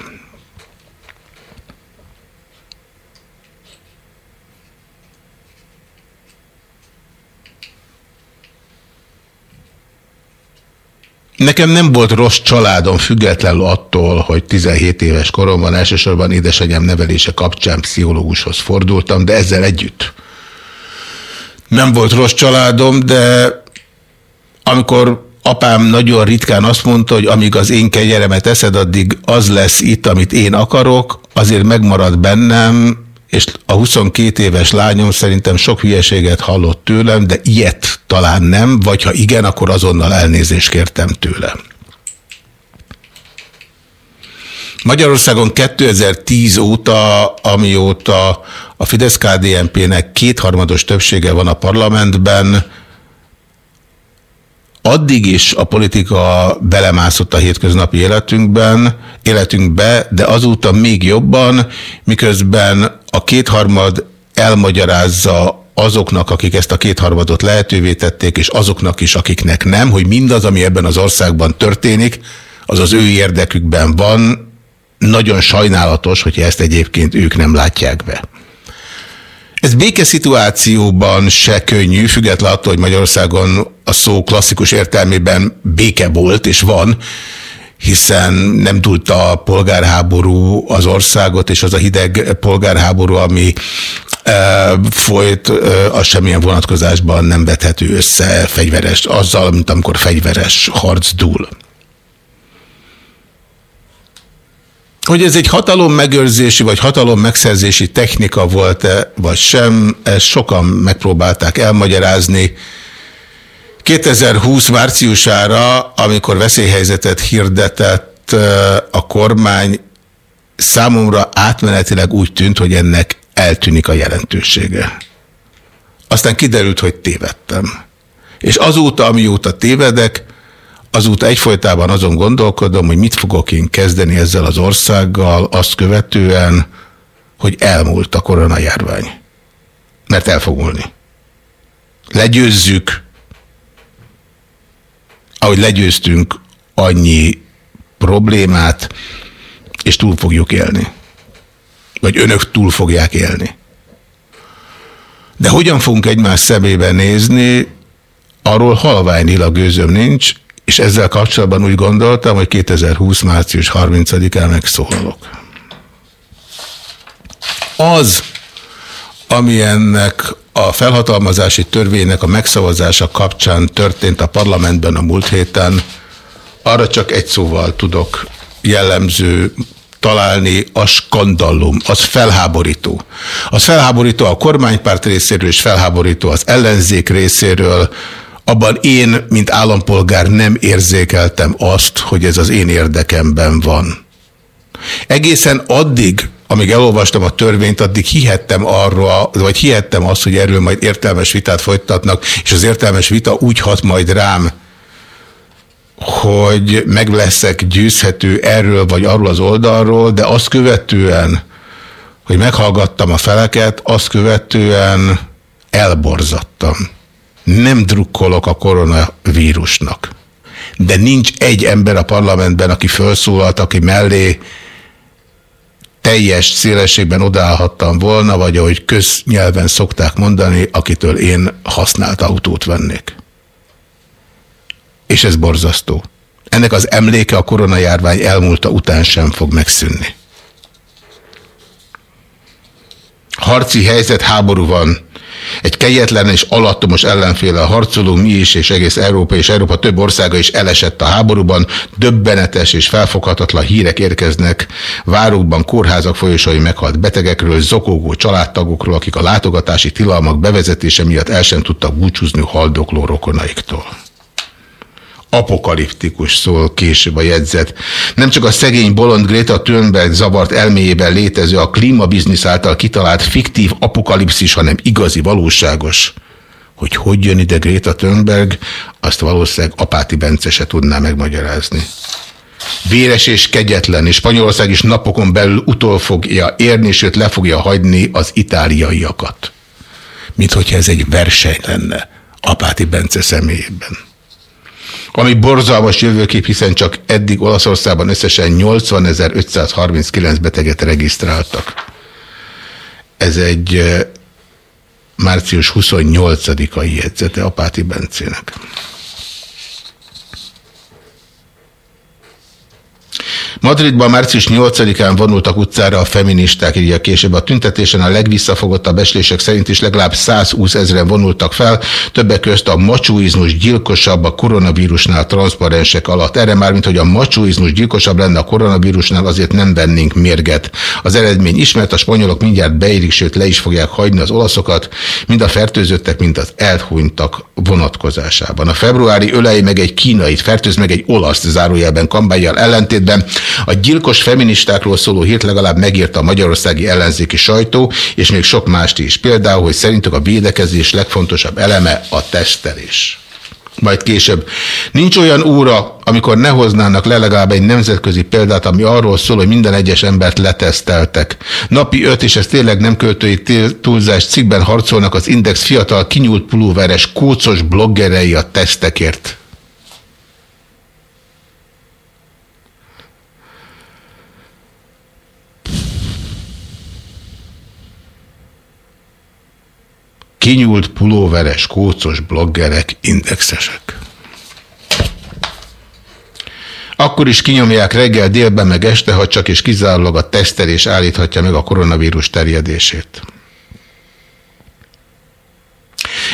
Nekem nem volt rossz családom, függetlenül attól, hogy 17 éves koromban elsősorban édesanyám nevelése kapcsán pszichológushoz fordultam, de ezzel együtt. Nem volt rossz családom, de amikor apám nagyon ritkán azt mondta, hogy amíg az én kenyeremet eszed, addig az lesz itt, amit én akarok, azért megmarad bennem, és a 22 éves lányom szerintem sok hülyeséget hallott tőlem, de ilyet talán nem, vagy ha igen, akkor azonnal elnézést kértem tőle. Magyarországon 2010 óta, amióta a Fidesz-KDNP-nek kétharmados többsége van a parlamentben, addig is a politika belemászott a hétköznapi életünkben, életünkbe, de azóta még jobban, miközben a kétharmad elmagyarázza azoknak, akik ezt a kétharmadot lehetővé tették, és azoknak is, akiknek nem, hogy mindaz, ami ebben az országban történik, az az ő érdekükben van. Nagyon sajnálatos, hogyha ezt egyébként ők nem látják be. Ez békeszituációban se könnyű, függetlenül attól, hogy Magyarországon a szó klasszikus értelmében béke volt és van, hiszen nem tudta a polgárháború az országot, és az a hideg polgárháború, ami e, folyt, e, az semmilyen vonatkozásban nem vethető össze fegyveres, azzal, mint amikor fegyveres harc dúl. Hogy ez egy hatalom megőrzési vagy hatalom megszerzési technika volt-e, vagy sem, ezt sokan megpróbálták elmagyarázni. 2020 márciusára, amikor veszélyhelyzetet hirdetett a kormány, számomra átmenetileg úgy tűnt, hogy ennek eltűnik a jelentősége. Aztán kiderült, hogy tévedtem. És azóta, amióta tévedek, Azóta egyfolytában azon gondolkodom, hogy mit fogok én kezdeni ezzel az országgal, azt követően, hogy elmúlt a koronajárvány. Mert el fog múlni. Legyőzzük, ahogy legyőztünk annyi problémát, és túl fogjuk élni. Vagy önök túl fogják élni. De hogyan fogunk egymás szemébe nézni, arról halványilag gőzöm nincs, és ezzel kapcsolatban úgy gondoltam, hogy 2020. március 30-án megszólalok. Az, ami ennek a felhatalmazási törvénynek a megszavazása kapcsán történt a parlamentben a múlt héten, arra csak egy szóval tudok jellemző találni a skandallum, az felháborító. Az felháborító a kormánypárt részéről, és felháborító az ellenzék részéről. Abban én, mint állampolgár nem érzékeltem azt, hogy ez az én érdekemben van. Egészen addig, amíg elolvastam a törvényt, addig hihettem arról, vagy hihettem azt, hogy erről majd értelmes vitát folytatnak, és az értelmes vita úgy hat majd rám, hogy meg leszek győzhető erről vagy arról az oldalról, de azt követően, hogy meghallgattam a feleket, azt követően elborzattam. Nem drukkolok a koronavírusnak. De nincs egy ember a parlamentben, aki felszólalt, aki mellé teljes szélességben odállhattam volna, vagy ahogy köznyelven szokták mondani, akitől én használt autót vennék. És ez borzasztó. Ennek az emléke a koronajárvány elmúlta után sem fog megszűnni. Harci helyzet, háború van. Egy kegyetlen és alattomos ellenféle harcoló mi is, és egész Európa és Európa több országa is elesett a háborúban. Döbbenetes és felfoghatatlan hírek érkeznek várokban, kórházak folyosói meghalt betegekről, zokogó családtagokról, akik a látogatási tilalmak bevezetése miatt el sem tudtak búcsúzni haldokló rokonaiktól apokaliptikus szól később a jegyzet. Nem csak a szegény bolond Greta Thunberg zavart elméjében létező a klímabiznisz által kitalált fiktív apokalipszis, hanem igazi, valóságos. Hogy hogy jön ide Greta Thunberg, azt valószínűleg Apáti Bence se tudná megmagyarázni. Véres és kegyetlen, és Spanyolország is napokon belül utol fogja érni, sőt le fogja hagyni az itáliaiakat. Mint hogyha ez egy verseny lenne Apáti Bence személyében ami borzalmas jövőkép, hiszen csak eddig Olaszországban összesen 80.539 beteget regisztráltak. Ez egy március 28-ai jegyzete Apáti Bencének. Madridban március 8-án vonultak utcára a feministák, így a később a tüntetésen a legvisszafogottabb beslések szerint is legalább 120 ezeren vonultak fel, többek közt a macsóizmus gyilkosabb a koronavírusnál transzparensek alatt. Erre már, mint hogy a macsóizmus gyilkosabb lenne a koronavírusnál, azért nem vennénk mérget. Az eredmény ismert, a spanyolok mindjárt beérik, sőt le is fogják hagyni az olaszokat, mind a fertőzöttek, mint az elhunytak vonatkozásában. A februári ölei meg egy kínait, fertőz meg egy olasz zárójelben kampányjal ellentétben a gyilkos feministákról szóló hírt legalább megírta a magyarországi ellenzéki sajtó, és még sok mást is. Például, hogy szerintük a védekezés legfontosabb eleme a tesztelés majd később. Nincs olyan óra, amikor ne hoznának le legalább egy nemzetközi példát, ami arról szól, hogy minden egyes embert leteszteltek. Napi öt, és ez tényleg nem költői túlzás, cikkben harcolnak az Index fiatal, kinyúlt pulóveres, kócos bloggerei a tesztekért. Kinyúlt pulóveres, kócos bloggerek, indexesek. Akkor is kinyomják reggel, délben, meg este, ha csak is kizárólag a tesztelés állíthatja meg a koronavírus terjedését.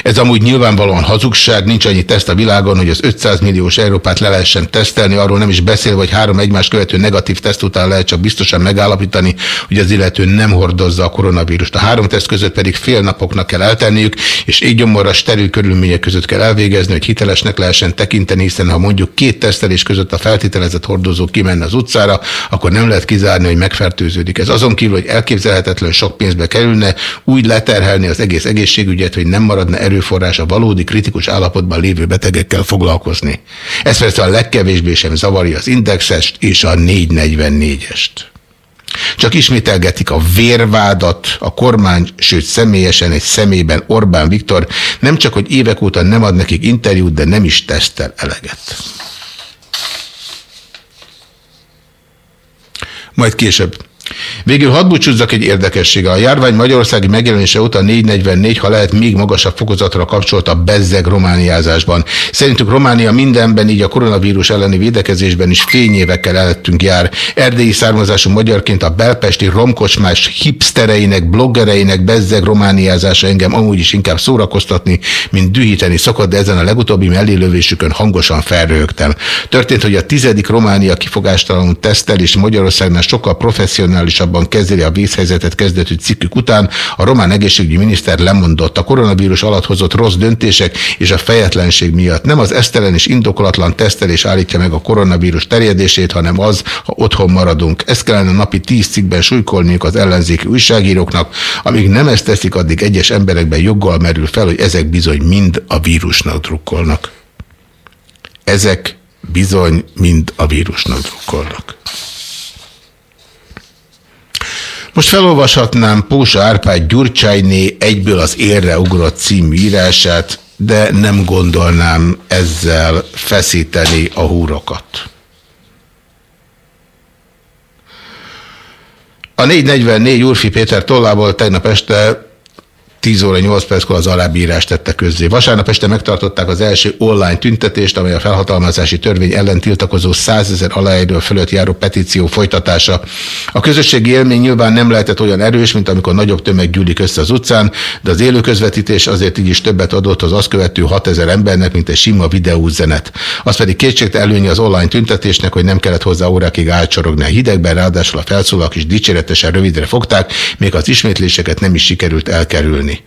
Ez amúgy nyilvánvalóan hazugság, nincs annyi teszt a világon, hogy az 500 milliós Európát le lehessen tesztelni, arról nem is beszél, hogy három egymás követő negatív teszt után lehet csak biztosan megállapítani, hogy az illető nem hordozza a koronavírust. A három teszt között pedig fél napoknak kell eltenniük, és így gyomorra steril körülmények között kell elvégezni, hogy hitelesnek lehessen tekinteni, hiszen ha mondjuk két tesztelés között a feltételezett hordozó kimenne az utcára, akkor nem lehet kizárni, hogy megfertőződik. Ez azon kívül, hogy elképzelhetetlen sok pénzbe kerülne, úgy leterhelni az egész egészségügyet, hogy nem maradna erő erőforrás a valódi kritikus állapotban lévő betegekkel foglalkozni. Ez persze a legkevésbé sem zavarja az indexest és a 444-est. Csak ismételgetik a vérvádat, a kormány, sőt személyesen egy személyben Orbán Viktor nem csak, hogy évek óta nem ad nekik interjút, de nem is tesztel eleget. Majd később. Végül hadd búcsúzzak egy érdekessége. A járvány Magyarországi megjelenése óta 444, ha lehet még magasabb fokozatra kapcsolt a bezzeg romániázásban. Szerintük Románia mindenben, így a koronavírus elleni védekezésben is fényévekkel elettünk jár. Erdélyi származású magyarként a belpesti romkocsmás hipstereinek, bloggereinek bezzeg romániázása engem amúgy is inkább szórakoztatni, mint dühíteni szokott, de ezen a legutóbbi mellélövésükön hangosan felrögtem. Történt, hogy a tizedik Románia kifogástalanul tesztel, és Magyarországnál sokkal professzionális professzionálisabban kezeli a vízhelyzetet kezdetű cikkük után, a román egészségügyi miniszter lemondott a koronavírus alatt hozott rossz döntések és a fejetlenség miatt. Nem az esztelen és indokolatlan tesztelés állítja meg a koronavírus terjedését, hanem az, ha otthon maradunk. Ezt kellene napi tíz cikkben súlykolniuk az ellenzéki újságíróknak, amíg nem ezt teszik, addig egyes emberekben joggal merül fel, hogy ezek bizony mind a vírusnak drukkolnak. Ezek bizony mind a vírusnak drukkolnak. Most felolvashatnám Pósa Árpád Gyurcsányné egyből az érre ugrott című írását, de nem gondolnám ezzel feszíteni a húrokat. A 444 Urfi Péter tollából tegnap este 10 óra 8 perckor az alábírást tette közzé. Vasárnap este megtartották az első online tüntetést, amely a felhatalmazási törvény ellen tiltakozó 100 ezer aláíró fölött járó petíció folytatása. A közösségi élmény nyilván nem lehetett olyan erős, mint amikor nagyobb tömeg gyűlik össze az utcán, de az élő közvetítés azért így is többet adott az azt követő 6 ezer embernek, mint egy sima videóüzenet. Az pedig kétségte előnye az online tüntetésnek, hogy nem kellett hozzá órákig átsorogni a hidegben, ráadásul a felszólalak is dicséretesen rövidre fogták, még az ismétléseket nem is sikerült elkerülni tenni.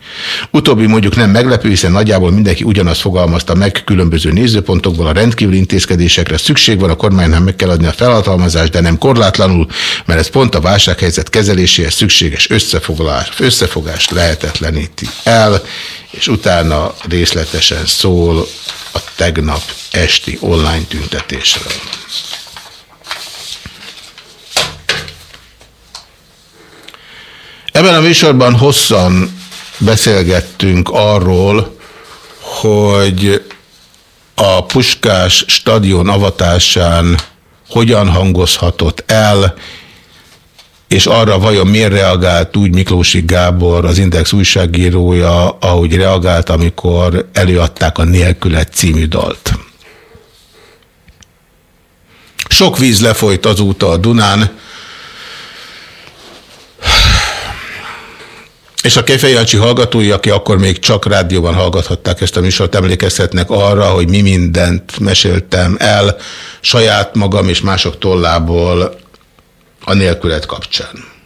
Utóbbi mondjuk nem meglepő, hiszen nagyjából mindenki ugyanazt fogalmazta meg különböző nézőpontokból a rendkívül intézkedésekre szükség van, a kormánynak meg kell adni a felhatalmazást, de nem korlátlanul, mert ez pont a válsághelyzet kezeléséhez szükséges összefogás, összefogás lehetetleníti el, és utána részletesen szól a tegnap esti online tüntetésről. Ebben a műsorban hosszan beszélgettünk arról, hogy a Puskás stadion avatásán hogyan hangozhatott el, és arra vajon miért reagált úgy Miklósi Gábor, az Index újságírója, ahogy reagált, amikor előadták a Nélkület című dalt. Sok víz lefolyt azóta a Dunán, És a Kejfejancsi hallgatói, aki akkor még csak rádióban hallgathatták ezt a műsort, emlékezhetnek arra, hogy mi mindent meséltem el saját magam és mások tollából a nélkület kapcsán.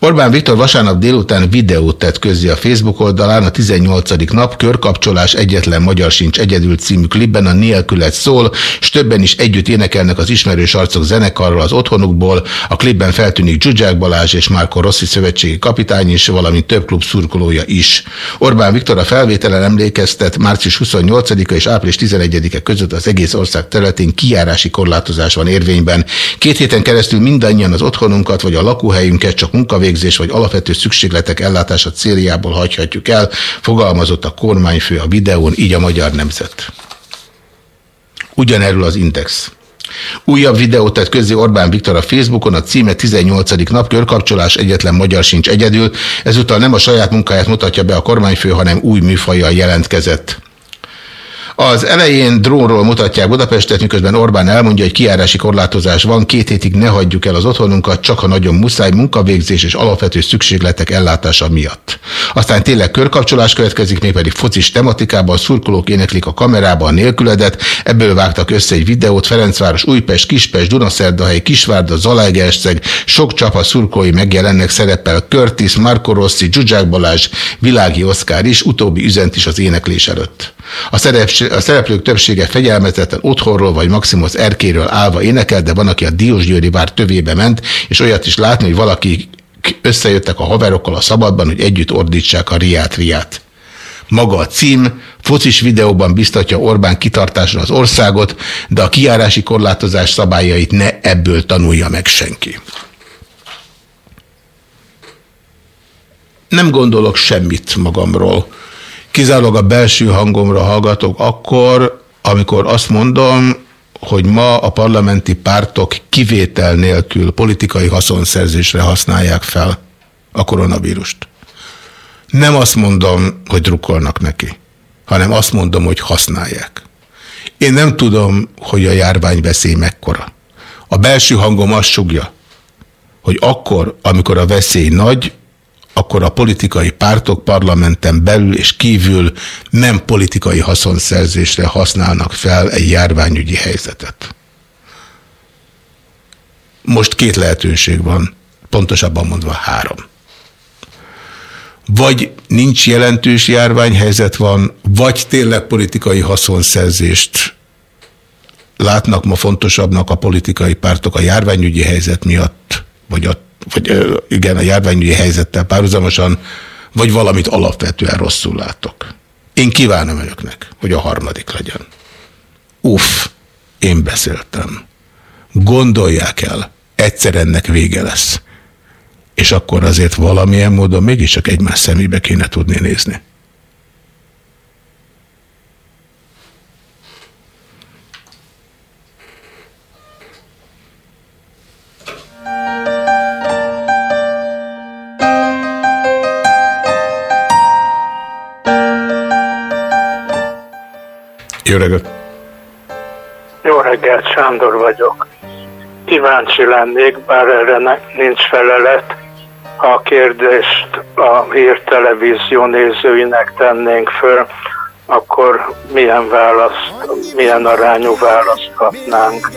Orbán Viktor vasárnap délután videót tett közzé a Facebook oldalán a 18. nap körkapcsolás egyetlen magyar sincs egyedül című klipben a nélkület szól, és többen is együtt énekelnek az ismerős arcok zenekarról az otthonukból. A klipben feltűnik Zsuzsák Balázs és Márko Rossi szövetségi kapitány is, valamint több klub szurkolója is. Orbán Viktor a felvételen emlékeztet március 28-a és április 11-e között az egész ország területén kiárási korlátozás van érvényben. Két héten keresztül mindannyian az otthonunkat vagy a lakóhelyünket csak munkavé munkavégzés vagy alapvető szükségletek ellátása céljából hagyhatjuk el, fogalmazott a kormányfő a videón, így a magyar nemzet. Ugyanerről az Index. Újabb videót tett közé Orbán Viktor a Facebookon, a címe 18. nap körkapcsolás, egyetlen magyar sincs egyedül. Ezúttal nem a saját munkáját mutatja be a kormányfő, hanem új műfajjal jelentkezett. Az elején drónról mutatják Budapestet, miközben Orbán elmondja, hogy kiárási korlátozás van, két hétig ne hagyjuk el az otthonunkat, csak ha nagyon muszáj, munkavégzés és alapvető szükségletek ellátása miatt. Aztán tényleg körkapcsolás következik, mégpedig focis tematikában, a szurkolók éneklik a kamerában a nélküledet, ebből vágtak össze egy videót, Ferencváros, Újpest, Kispest, Dunaszerdahely, Kisvárda, Zalaegerszeg, sok csapat szurkolói megjelennek, szerepel Curtis, Marco Rossi, Zsuzsák Balázs, Világi Oszkár is, utóbbi üzent is az éneklés előtt. A, szerep, a szereplők többsége fegyelmezetten otthonról vagy maximum az erkéről állva énekel, de van, aki a Diósgyőri vár tövébe ment, és olyat is látni, hogy valaki összejöttek a haverokkal a szabadban, hogy együtt ordítsák a riát riát. Maga a cím, focis videóban biztatja Orbán kitartásra az országot, de a kiárási korlátozás szabályait ne ebből tanulja meg senki. Nem gondolok semmit magamról. Kizárólag a belső hangomra hallgatok akkor, amikor azt mondom, hogy ma a parlamenti pártok kivétel nélkül politikai haszonszerzésre használják fel a koronavírust. Nem azt mondom, hogy drukkolnak neki, hanem azt mondom, hogy használják. Én nem tudom, hogy a járványveszély mekkora. A belső hangom azt sugja, hogy akkor, amikor a veszély nagy, akkor a politikai pártok parlamenten belül és kívül nem politikai haszonszerzésre használnak fel egy járványügyi helyzetet. Most két lehetőség van, pontosabban mondva három. Vagy nincs jelentős járványhelyzet van, vagy tényleg politikai haszonszerzést látnak ma fontosabbnak a politikai pártok a járványügyi helyzet miatt, vagy a vagy igen, a járványügyi helyzettel párhuzamosan, vagy valamit alapvetően rosszul látok. Én kívánom önöknek, hogy a harmadik legyen. Uff, én beszéltem. Gondolják el, egyszer ennek vége lesz. És akkor azért valamilyen módon mégiscsak egymás szemébe kéne tudni nézni. Jó reggelt! Jó reggelt, Sándor vagyok. Kíváncsi lennék, bár erre ne, nincs felelet, ha a kérdést a hírtelevízió nézőinek tennénk föl, akkor milyen választ, milyen arányú választ kapnánk.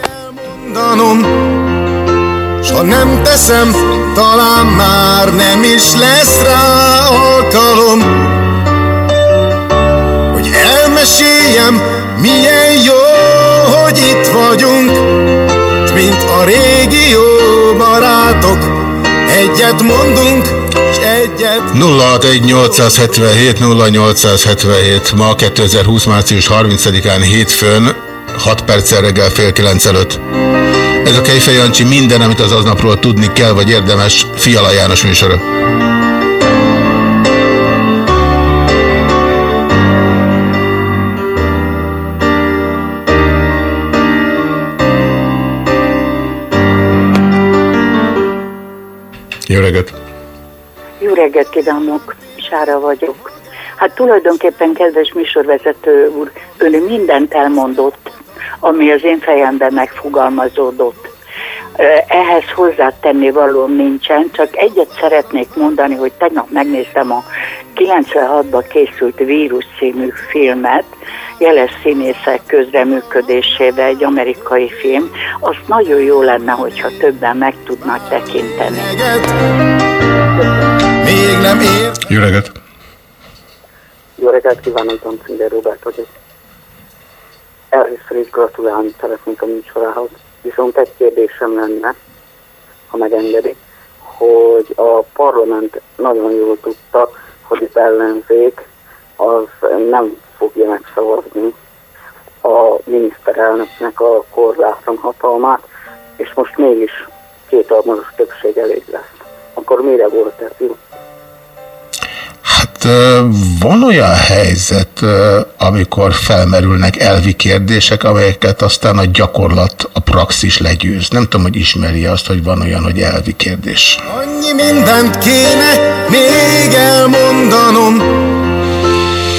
Mondanom, s ha nem teszem, talán már nem is lesz rá alkalom, hogy elmeséljem, milyen jó, hogy itt vagyunk, mint a régi jó barátok, egyet mondunk, s egyet... 061 0877 ma 2020. március 30-án hétfőn 6 perccel reggel fél 9 előtt. Ez a Kejfej Jancsi minden, amit az aznapról tudni kell, vagy érdemes, Fiala János műsora. Jó reggelt! Jó reggelt kívánok, Sára vagyok. Hát tulajdonképpen, kedves műsorvezető úr, ön mindent elmondott, ami az én fejemben megfogalmazódott. Ehhez hozzátenni valóm nincsen, csak egyet szeretnék mondani, hogy tegnap megnéztem a 96-ban készült Vírus című filmet, jeles színészek közreműködésével egy amerikai film, azt nagyon jó lenne, hogyha többen meg tudnak tekinteni. Még nem ér. Jó reggelt! Jó reggelt kívánok, Dancinger Robert vagyok. Először is gratulálni szeretnék a műsorához, viszont egy kérdésem lenne, ha megengedi, hogy a parlament nagyon jól tudta, hogy az ellenzék az nem fogja megszavazni a miniszterelnöknek a korlátlan hatalmát, és most mégis kétalmanos többség elég lesz. Akkor mire volt ez jó? Hát van olyan helyzet, amikor felmerülnek elvi kérdések, amelyeket aztán a gyakorlat, a praxis legyőz. Nem tudom, hogy ismeri azt, hogy van olyan, hogy elvi kérdés. Annyi mindent kéne még elmondanom,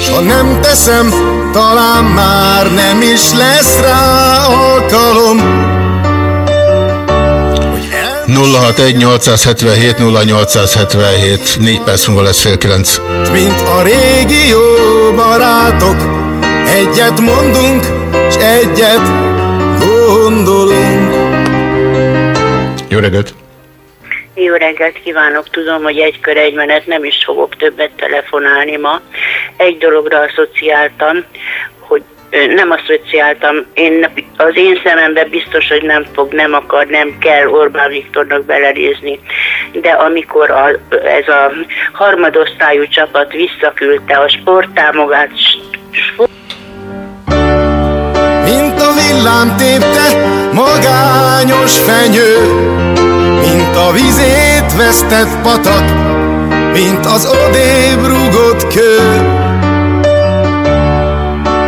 s ha nem teszem, talán már nem is lesz rá alkalom. 061 877 0877 4 perc múlva lesz fél 9. Mint a régi jó barátok, egyet mondunk, s egyet gondolunk. Jó reggelt! Jó reggelt kívánok, tudom, hogy egy kör egy menet, nem is fogok többet telefonálni ma. Egy dologra asszociáltam, nem asszociáltam. Én, az én szememben biztos, hogy nem fog, nem akar, nem kell Orbán Viktornak belenézni. De amikor a, ez a harmadosztályú csapat visszaküldte a sporttámogást, Mint a villám tépte magányos fenyő Mint a vizét vesztett patak Mint az odébb rúgott kő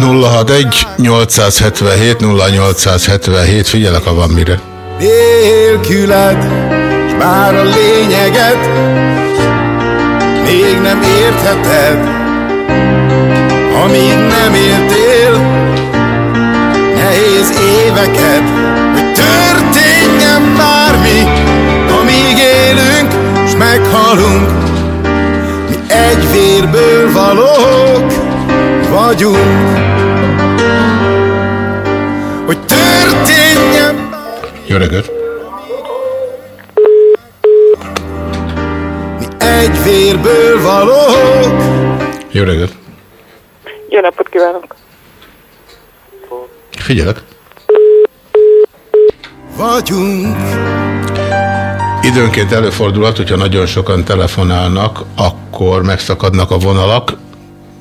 061 877 0877 figyelek, ha van mire. nélküled S bár a lényeget Még nem értheted Amíg nem éltél. Nehéz éveket Hogy történjen bármi Amíg élünk S meghalunk. Mi egy vérből valók vagyunk Hogy történjen Jó reggelt! egy vérből valók Jó reggelt! Jó napot kívánok! Figyelek! Vagyunk Időnként előfordulhat, hogyha nagyon sokan telefonálnak, akkor megszakadnak a vonalak.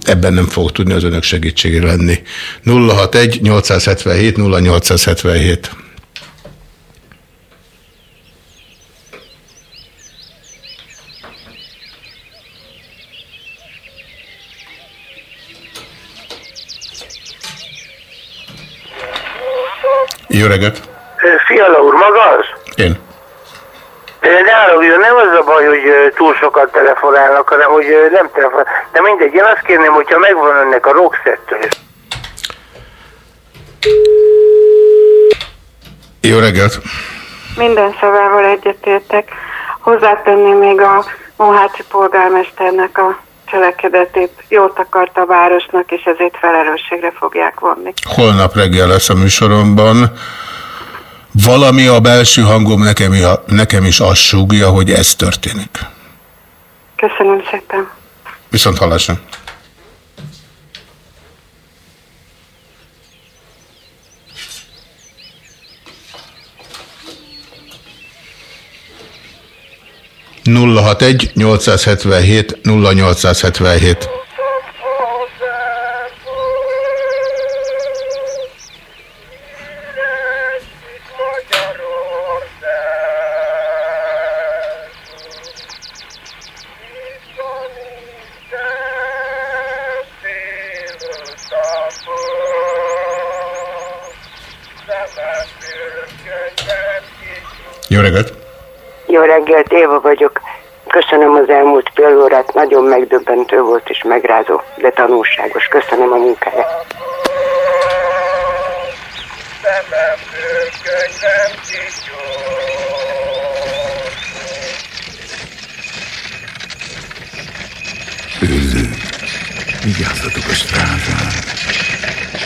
Ebben nem fogok tudni az önök segítségére lenni. 061 877 0877 Jó reggelt! Fiala úr, maga az? Én. De haragudjon, nem az a baj, hogy túl sokat telefonálnak, hanem hogy nem telefon. De mindegy, én azt kérném, hogyha megvan önnek a rockszettől. Jó reggelt! Minden szavával egyetértek. Hozzátenném még a Mohácsi polgármesternek a cselekedetét. Jót akart a városnak, és ezért felelősségre fogják vonni. Holnap reggel lesz a műsoromban. Valami a belső hangom nekem, nekem is azt súgja, hogy ez történik. Köszönöm szépen. Viszont hallásra. nulla hat egy 877 0877 reggelt, Éva vagyok. Köszönöm az elmúlt fél órát, nagyon megdöbbentő volt és megrázó, de tanulságos. Köszönöm a munkáját. Őrző, vigyázzatok a strázsán.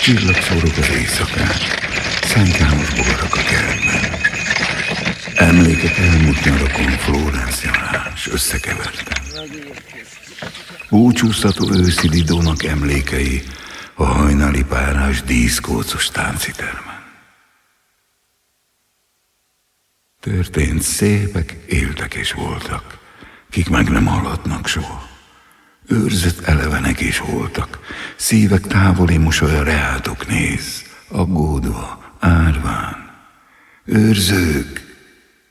Csillag forog az éjszakán, Szent János bogarak a kertben. Emlékek elmúlt nyarakon Florence Janás összekevertem. Búcsúztató őszi Didónak emlékei a hajnali párás díszkócos táncitermen. Történt szépek, éltek és voltak, kik meg nem hallatnak soha. Őrzött elevenek is voltak, szívek távoli mosolya reátok néz, aggódva, árván. Őrzők,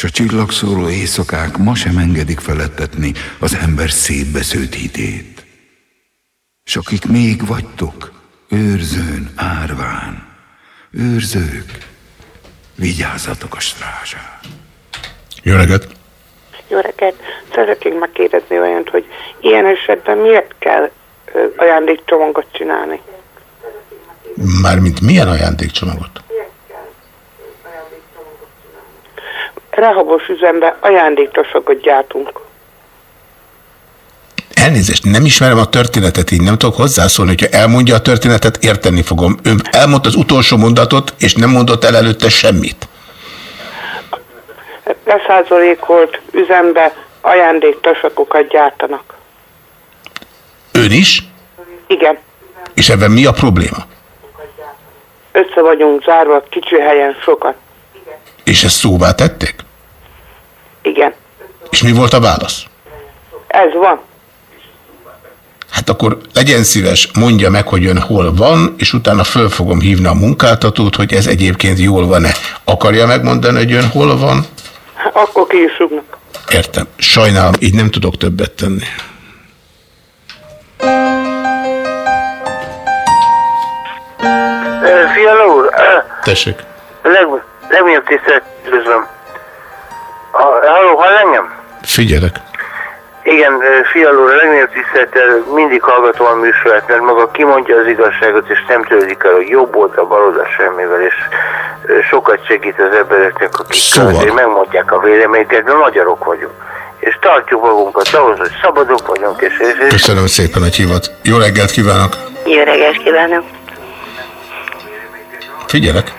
s a csillagszóró éjszakák ma sem engedik felettetni az ember szétbesződt hitét. S akik még vagytok, őrzőn, árván, őrzők, vigyázzatok a strázsán. Jó reggelt! Jó reggelt! Szeretnék megkérdezni olyant, hogy ilyen esetben miért kell ajándékcsomagot csinálni? Mármint milyen ajándékcsomagot? Rehabos üzembe ajándékcsomagot gyártunk. Elnézést, nem ismerem a történetet, így nem tudok hozzászólni. Hogyha elmondja a történetet, érteni fogom. Ön elmondta az utolsó mondatot, és nem mondott el előtte semmit. Leszázalékolt üzembe ajándéktasakokat gyártanak. Ön is? Igen, És ebben mi a probléma? össze vagyunk zárva kicsi helyen sokat. És ezt szóvá tették? Igen, És mi volt a válasz? ez van. Hát akkor legyen szíves, mondja meg, hogy ön hol van, és utána föl fogom hívni a munkáltatót, hogy ez egyébként jól van-e. Akarja megmondani, hogy ön hol van? Akkor ki is rúgnak. Értem. Sajnálom, így nem tudok többet tenni. Fiala úr, Tessék. leg, legnagyobb tisztelet üdvözlöm. Ha- Halló, hall engem? Figyelek. Igen, úr, a legnagyobb tisztelettel mindig hallgatom a műsorát, mert maga kimondja az igazságot, és nem törődik el, hogy jobb oldal, bal oldal semmivel, és sokat segít az embereknek, akik Szóval. megmondják a véleményeket, de magyarok vagyunk. És tartjuk magunkat ahhoz, hogy szabadok vagyunk, és, és, és Köszönöm szépen, hogy hívott. Jó reggelt kívánok. Jó reggelt kívánok! Figyelek.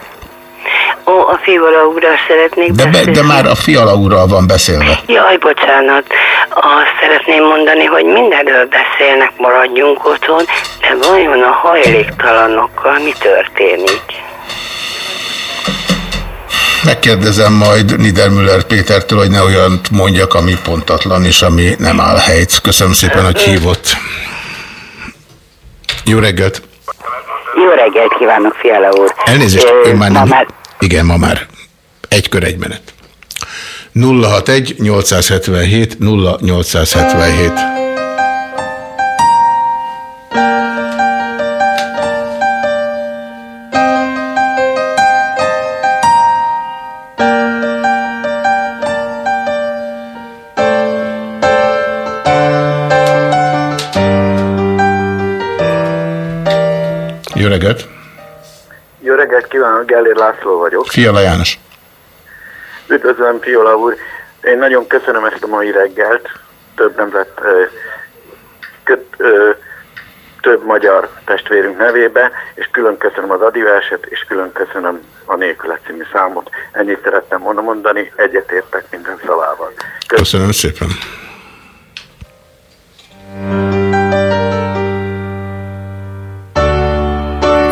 Ó, a Fivala úrral szeretnék De, be, beszélni. de már a fiala úrral van beszélve. Jaj, bocsánat. Azt szeretném mondani, hogy mindenről beszélnek, maradjunk otthon, de vajon a hajléktalanokkal mi történik? Megkérdezem majd Niedermüller Pétertől, hogy ne olyant mondjak, ami pontatlan és ami nem áll helyt. Köszönöm szépen, hogy hívott. Jó reggelt! Jó reggelt kívánok, Fiala úr. Elnézést, Ö, ön már ma nem... már Igen, ma már. Egy kör, egy menet. 061 877 0877 kívánok, Gellér László vagyok. Fiala János. Üdvözlöm, Fiola úr. Én nagyon köszönöm ezt a mai reggelt. Több nemzet, ö, köt, ö, több magyar testvérünk nevébe, és külön köszönöm az adiverset, és külön köszönöm a Nélkület című számot. Ennyit szerettem volna mondani, egyetértek minden szavával. Köszönöm szépen.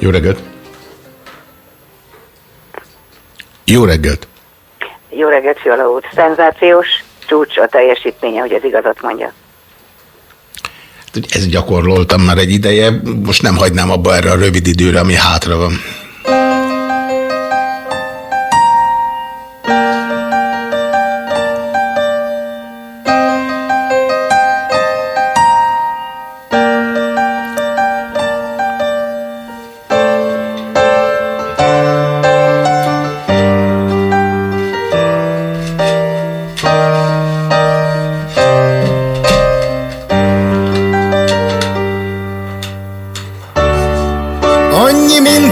Jó reggelt! Jó reggelt! Jó reggelt, Fiala úr. Szenzációs csúcs a teljesítménye, hogy az igazat mondja. Hát, Ezt gyakoroltam már egy ideje, most nem hagynám abba erre a rövid időre, ami hátra van.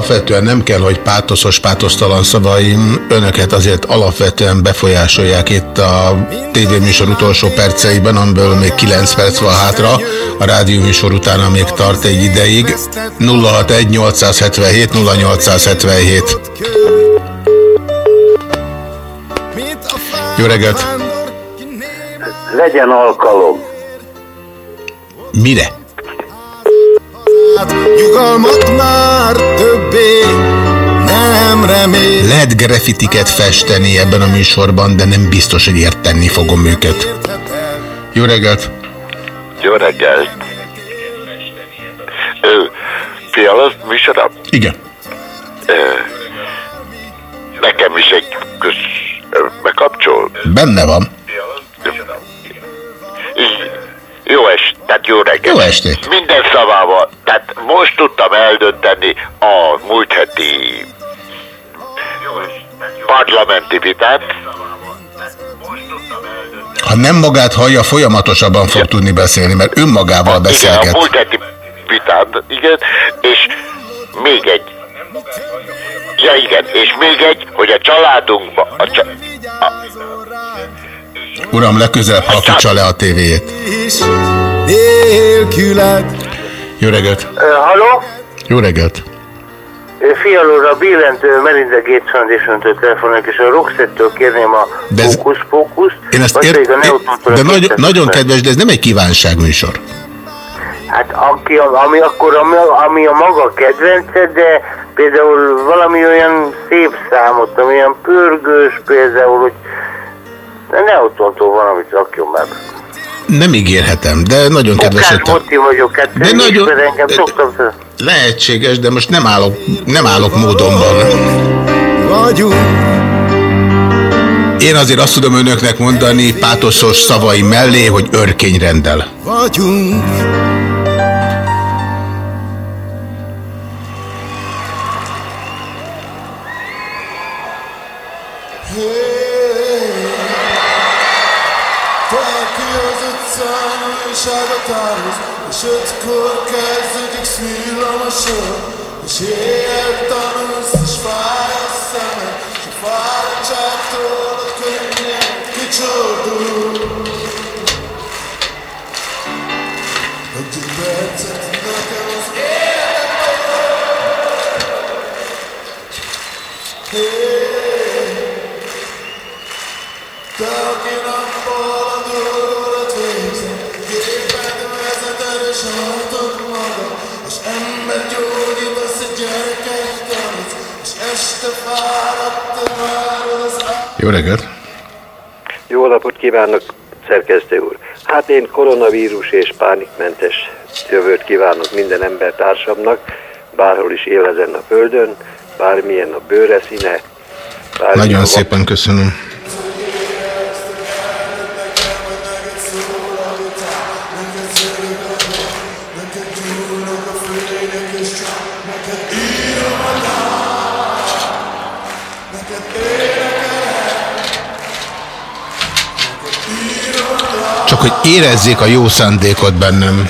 Alapvetően nem kell, hogy pátoszos, pátosztalan szavaim önöket azért alapvetően befolyásolják itt a tévéműsor utolsó perceiben, amiből még 9 perc van hátra, a rádióműsor utána még tart egy ideig. 061 877 0877 Jó reggelt! Legyen alkalom. Mire? Nyugalmat már többé nem remél Lehet grafitiket festeni ebben a műsorban, de nem biztos, hogy érteni fogom őket. Jó reggelt! Jó reggelt! Ő, Fiala műsora? Igen. Ö, nekem is egy köz... Bekapcsol? Benne van. Jó est, tehát jó reggelt. Jó estét. Minden szavával, tehát most tudtam eldönteni a múlt heti parlamenti vitát. Ha nem magát hallja, folyamatosabban fog tudni beszélni, mert önmagával Igen, a beszélget. múlt heti vitát, igen, és még egy. Ja igen, és még egy, hogy a családunkban, a csa, Uram, legközelebb halkítsa le a tévéjét. Jó reggelt! Halló? Jó reggelt! Fialóra a Billent Melinda Gates Foundation-től telefonálok, és a Roxettől kérném a De ez- Fókusz Fókusz, Én ezt pedig a de a nagy, 200 nagyon kedves, de ez nem egy kívánságműsor. Hát aki, a- ami akkor, ami, a- ami a maga kedvence, de például valami olyan szép számot, ami olyan pörgős például, hogy de Neutron-tól valamit rakjon meg. Nem ígérhetem, de nagyon kedves, Moti vagyok, hát De nagyon- engem, szoktam fel. lehetséges, de most nem állok, nem állok módonban. vagyunk Én azért azt tudom önöknek mondani pátoszos szavai mellé, hogy örkény rendel. vagyunk Schutz, Kurkei, Felix, Müller, Schutz, Schutz, reggelt! Jó napot kívánok, szerkesztő úr! Hát én koronavírus és pánikmentes jövőt kívánok minden embertársamnak, bárhol is él ezen a földön, bármilyen a bőre színe. Nagyon szépen köszönöm. Csak hogy érezzék a jó szándékot bennem.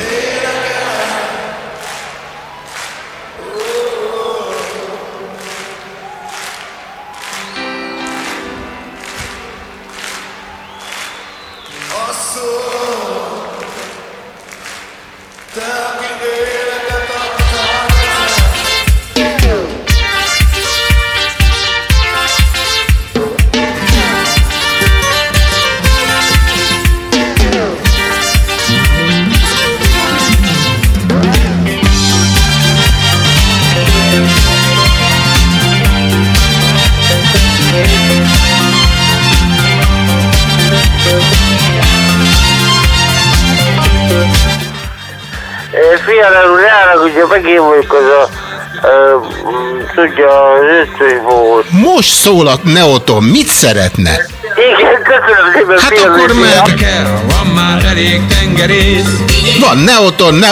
Most szól a Neoton, mit szeretne? Igen, köszönöm szépen. Hát fiam, akkor meg. Van már elég tengerész. Van Neoton, ne...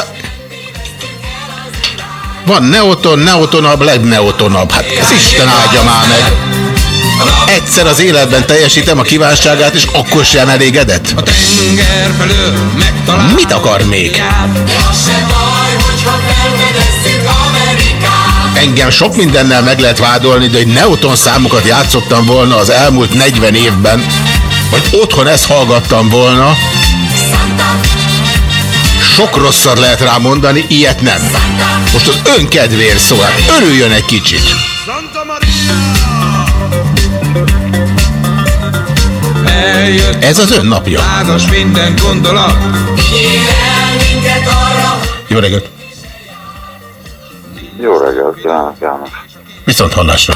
Van Neoton, Neotonabb, legneotonabb. Hát ez Isten áldja már meg. Egyszer az életben teljesítem a kívánságát, és akkor sem elégedett? Tenger felől. Mit akar még? Engem sok mindennel meg lehet vádolni, de hogy Neoton számokat játszottam volna az elmúlt 40 évben, vagy otthon ezt hallgattam volna, sok rosszat lehet rá mondani, ilyet nem. Most az önkedvéért szól, hát örüljön egy kicsit. Ez az ön napja. Jó reggelt! Kívánok, János. Viszont hallásra.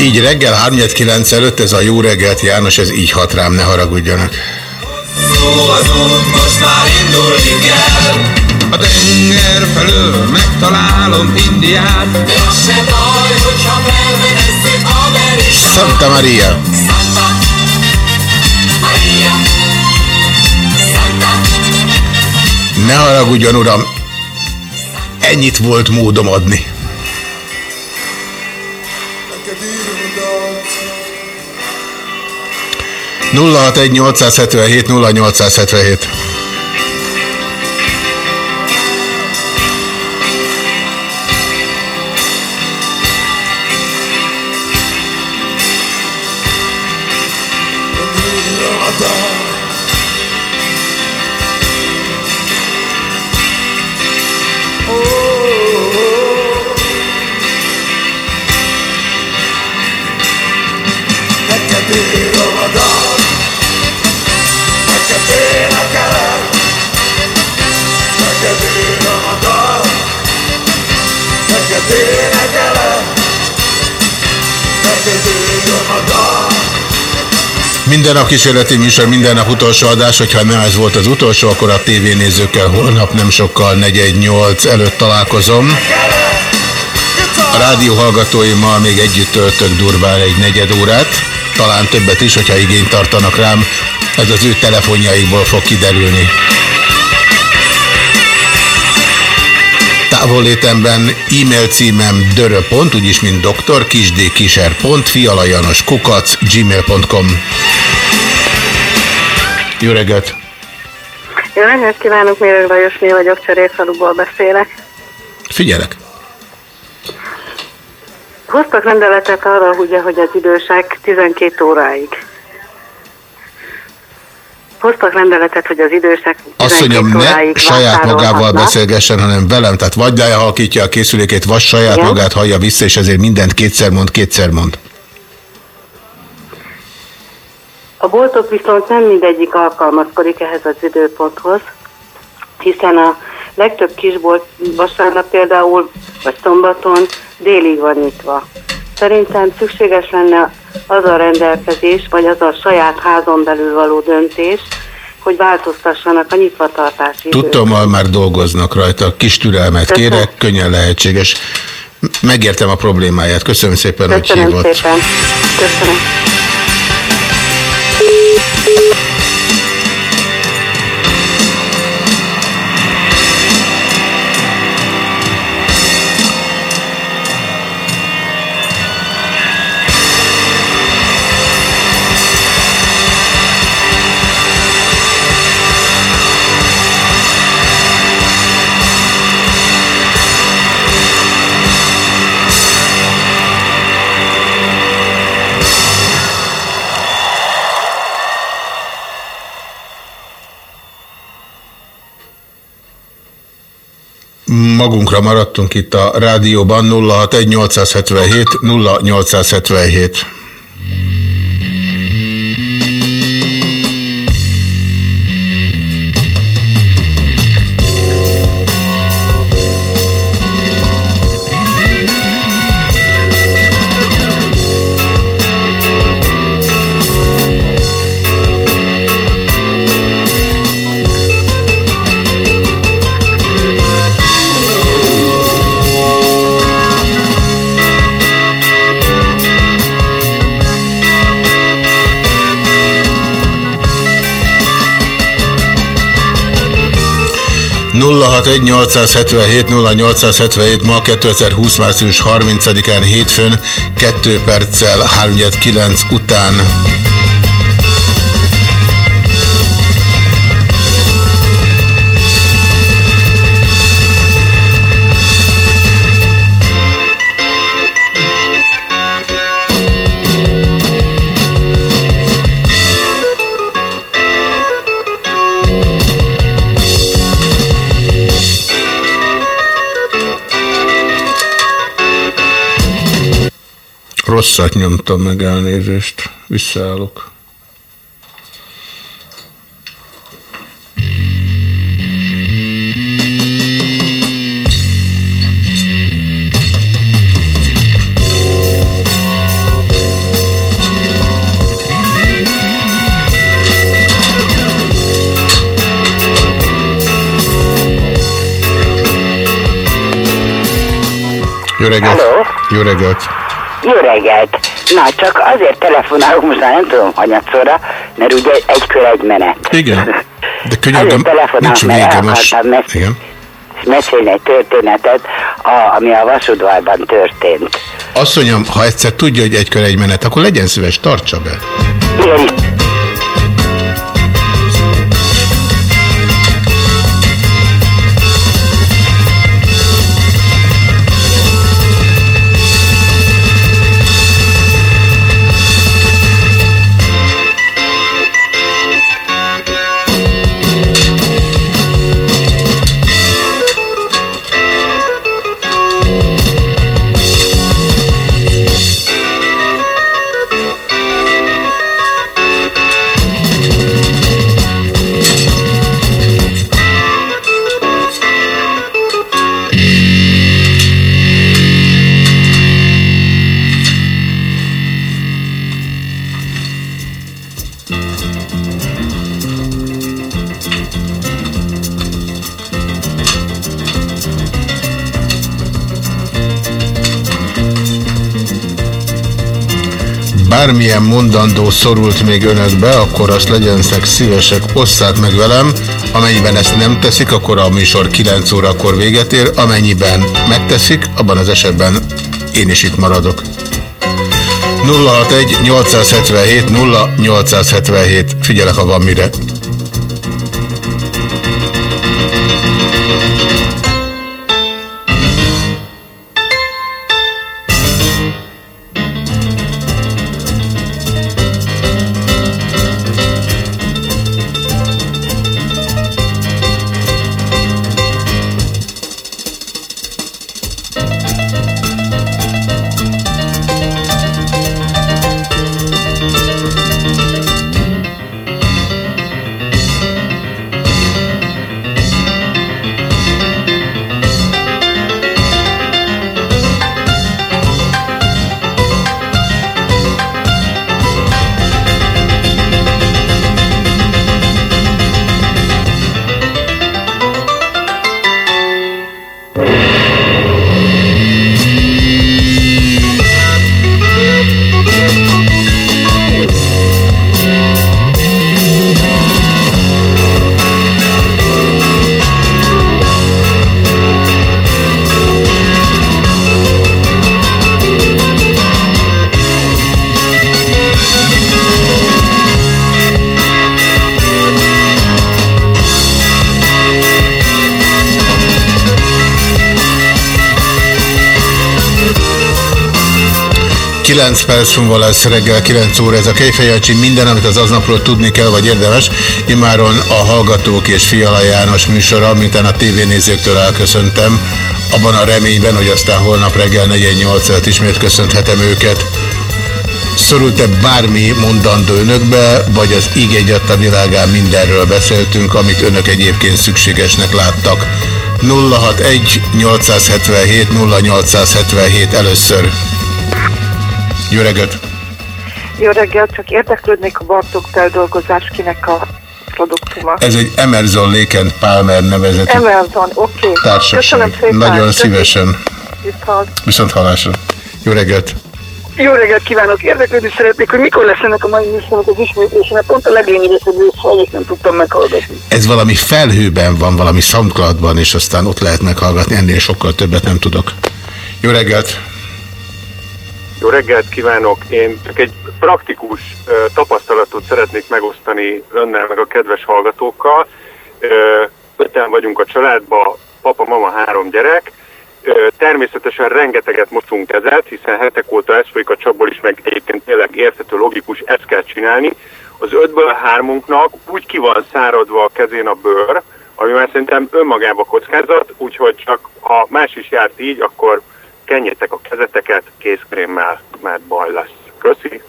Így reggel 3-9 előtt ez a jó reggelt János, ez így hat rám, ne haragudjanak. Szó az út most már indulni kell. A tenger felől megtalálom Indiát. De az se baj, hogyha felvedezzük Amerikát. Santa Maria. Ne haragudjon, uram. Ennyit volt módom adni. nulla hat egy 877 0877 Minden nap kísérleti műsor, minden nap utolsó adás, hogyha nem ez volt az utolsó, akkor a tévénézőkkel holnap nem sokkal 418 előtt találkozom. A rádió hallgatóimmal még együtt töltök durván egy negyed órát, talán többet is, hogyha igényt tartanak rám, ez az ő telefonjaikból fog kiderülni. Távollétemben e-mail címem dörö.pont, úgyis mint doktor, kisdkiser.pont, fialajanos kukac, gmail.com. Jó reggelt! Jó reggelt kívánok, Méreg Lajosné vagyok, Cseréfaluból beszélek. Figyelek! Hoztak rendeletet arra, ugye, hogy az idősek 12 óráig. Hoztak rendeletet, hogy az idősek 12 Azt mondjam, ne saját magával beszélgessen, hanem velem. Tehát vagy lehalkítja a készülékét, vagy saját Igen. magát hallja vissza, és ezért mindent kétszer mond, kétszer mond. A boltok viszont nem mindegyik alkalmazkodik ehhez az időponthoz, hiszen a legtöbb kisbolt vasárnap például, vagy szombaton délig van nyitva. Szerintem szükséges lenne az a rendelkezés, vagy az a saját házon belül való döntés, hogy változtassanak a nyitvatartási. Tudtommal már dolgoznak rajta, kis türelmet Köszönöm. kérek, könnyen lehetséges. Megértem a problémáját. Köszönöm szépen, hogy Köszönöm hívott. szépen. Köszönöm. Magunkra maradtunk itt a rádióban 061 877 0877. 061 877 0877 ma 2020 március 30-án hétfőn 2 perccel 39 után. Rosszat nyomtam meg elnézést. Visszaállok. Jó reggelt! Halló? Jó reggelt! Jó reggelt! Na, csak azért telefonálok, most már nem tudom hanyatszorra, mert ugye egy kör egy menet. Igen. De könyörgöm, nincs vége most. mesz- Igen. mesélni egy történetet, a, ami a vasudvarban történt. Asszonyom, ha egyszer tudja, hogy egy kör egy menet, akkor legyen szíves, tartsa be. Igen, bármilyen mondandó szorult még önökbe, akkor azt legyenek szívesek, osszák meg velem. Amennyiben ezt nem teszik, akkor a műsor 9 órakor véget ér. Amennyiben megteszik, abban az esetben én is itt maradok. 061 877 0877. Figyelek, ha van mire. Lesz reggel 9 óra ez a Kejfejancsi. Minden, amit az aznapról tudni kell, vagy érdemes. Imáron a Hallgatók és Fiala János műsora, mintán a tévénézőktől elköszöntem, abban a reményben, hogy aztán holnap reggel 4-8 előtt ismét köszönhetem őket. Szorult-e bármi mondandó önökbe, vagy az íg egyatta világán mindenről beszéltünk, amit önök egyébként szükségesnek láttak? 061 877 0877 először. Jó reggelt! Jó reggelt, csak érdeklődnék a Bartók feldolgozás kinek a produktuma. Ez egy Emerson Lake and Palmer nevezetű Emerson, oké. Okay. társaság. Köszönöm szépen. Nagyon Köszönöm. szívesen. Viszont. Viszont hallásra. Jó reggelt! Jó reggelt kívánok! Érdeklődni szeretnék, hogy mikor lesz ennek a mai műsornak az ismétlése, mert pont a leglényegesebb részt nem tudtam meghallgatni. Ez valami felhőben van, valami soundcloudban, és aztán ott lehet meghallgatni, ennél sokkal többet nem tudok. Jó reggelt! Reggelt kívánok! Én csak egy praktikus tapasztalatot szeretnék megosztani önnel, meg a kedves hallgatókkal. Öten vagyunk a családban, papa, mama, három gyerek. Természetesen rengeteget mosunk kezet, hiszen hetek óta ez folyik a csapból is, meg egyébként tényleg érthető, logikus, ezt kell csinálni. Az ötből a hármunknak úgy ki van száradva a kezén a bőr, ami már szerintem önmagában kockázat, úgyhogy csak ha más is járt így, akkor kenjétek a kezeteket kézkrémmel, mert baj lesz. Köszi!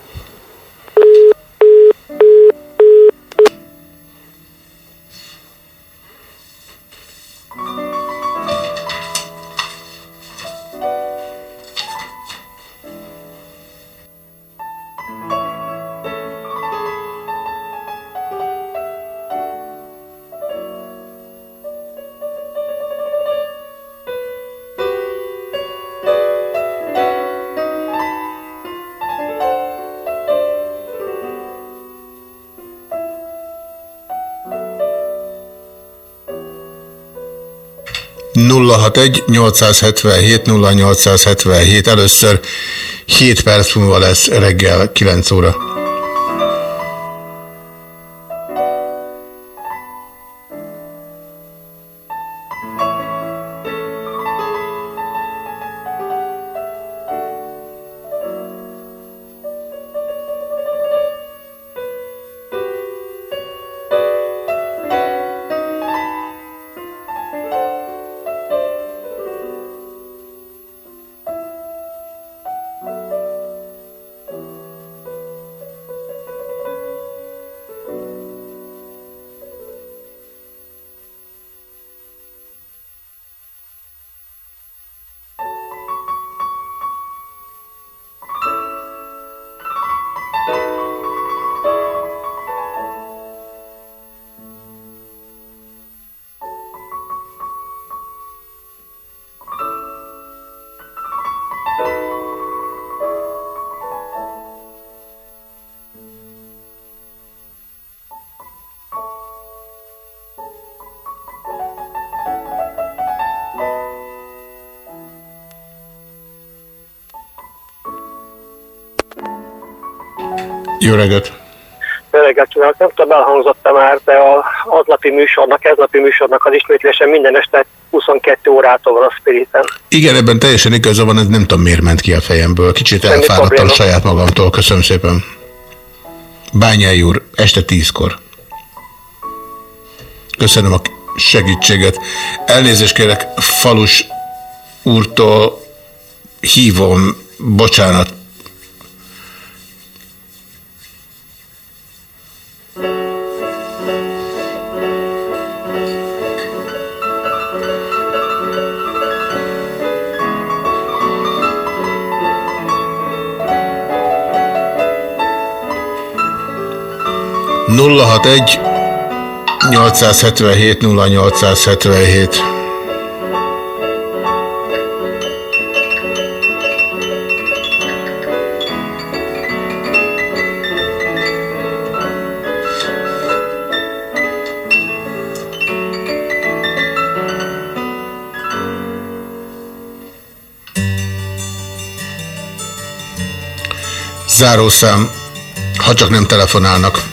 Nulla 877 0877 először 7 perc múlva lesz reggel 9 óra. Jó reggelt! Jó reggelt kívánok! Nem tudom, elhangzott már, de a aznapi műsornak, eznapi műsornak az ismétlése minden este 22 órától van a Spiriten. Igen, ebben teljesen igaza van, ez nem tudom miért ment ki a fejemből. Kicsit elfáradtam saját magamtól. Köszönöm szépen. Bányai úr, este tízkor. Köszönöm a segítséget. Elnézést kérek Falus úrtól, hívom, bocsánat, 061 877 0877 Zárószám, ha csak nem telefonálnak.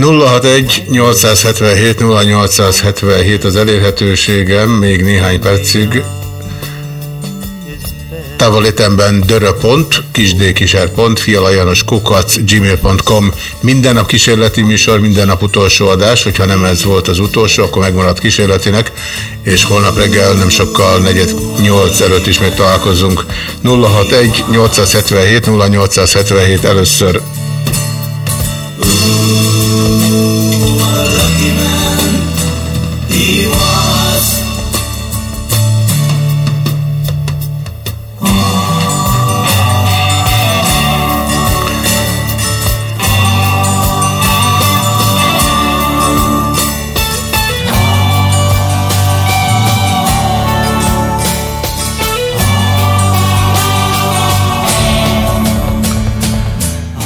061-877-0877 az elérhetőségem még néhány percig. távolétemben dörö.pont, kisdkiser.pont, fialajanos kukac, gmail.com. Minden nap kísérleti műsor, minden nap utolsó adás, hogyha nem ez volt az utolsó, akkor megmaradt kísérletinek, és holnap reggel nem sokkal negyed 8 előtt ismét találkozunk. 061 877 0877 először. He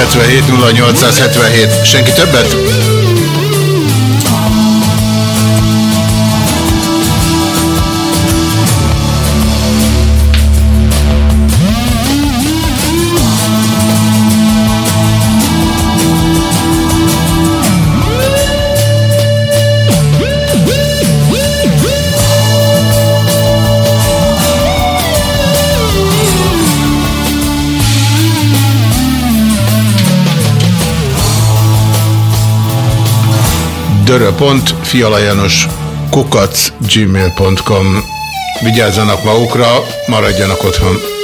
877 0877. Senki többet? dörö.fialajanos kukac gmail.com Vigyázzanak magukra, maradjanak otthon.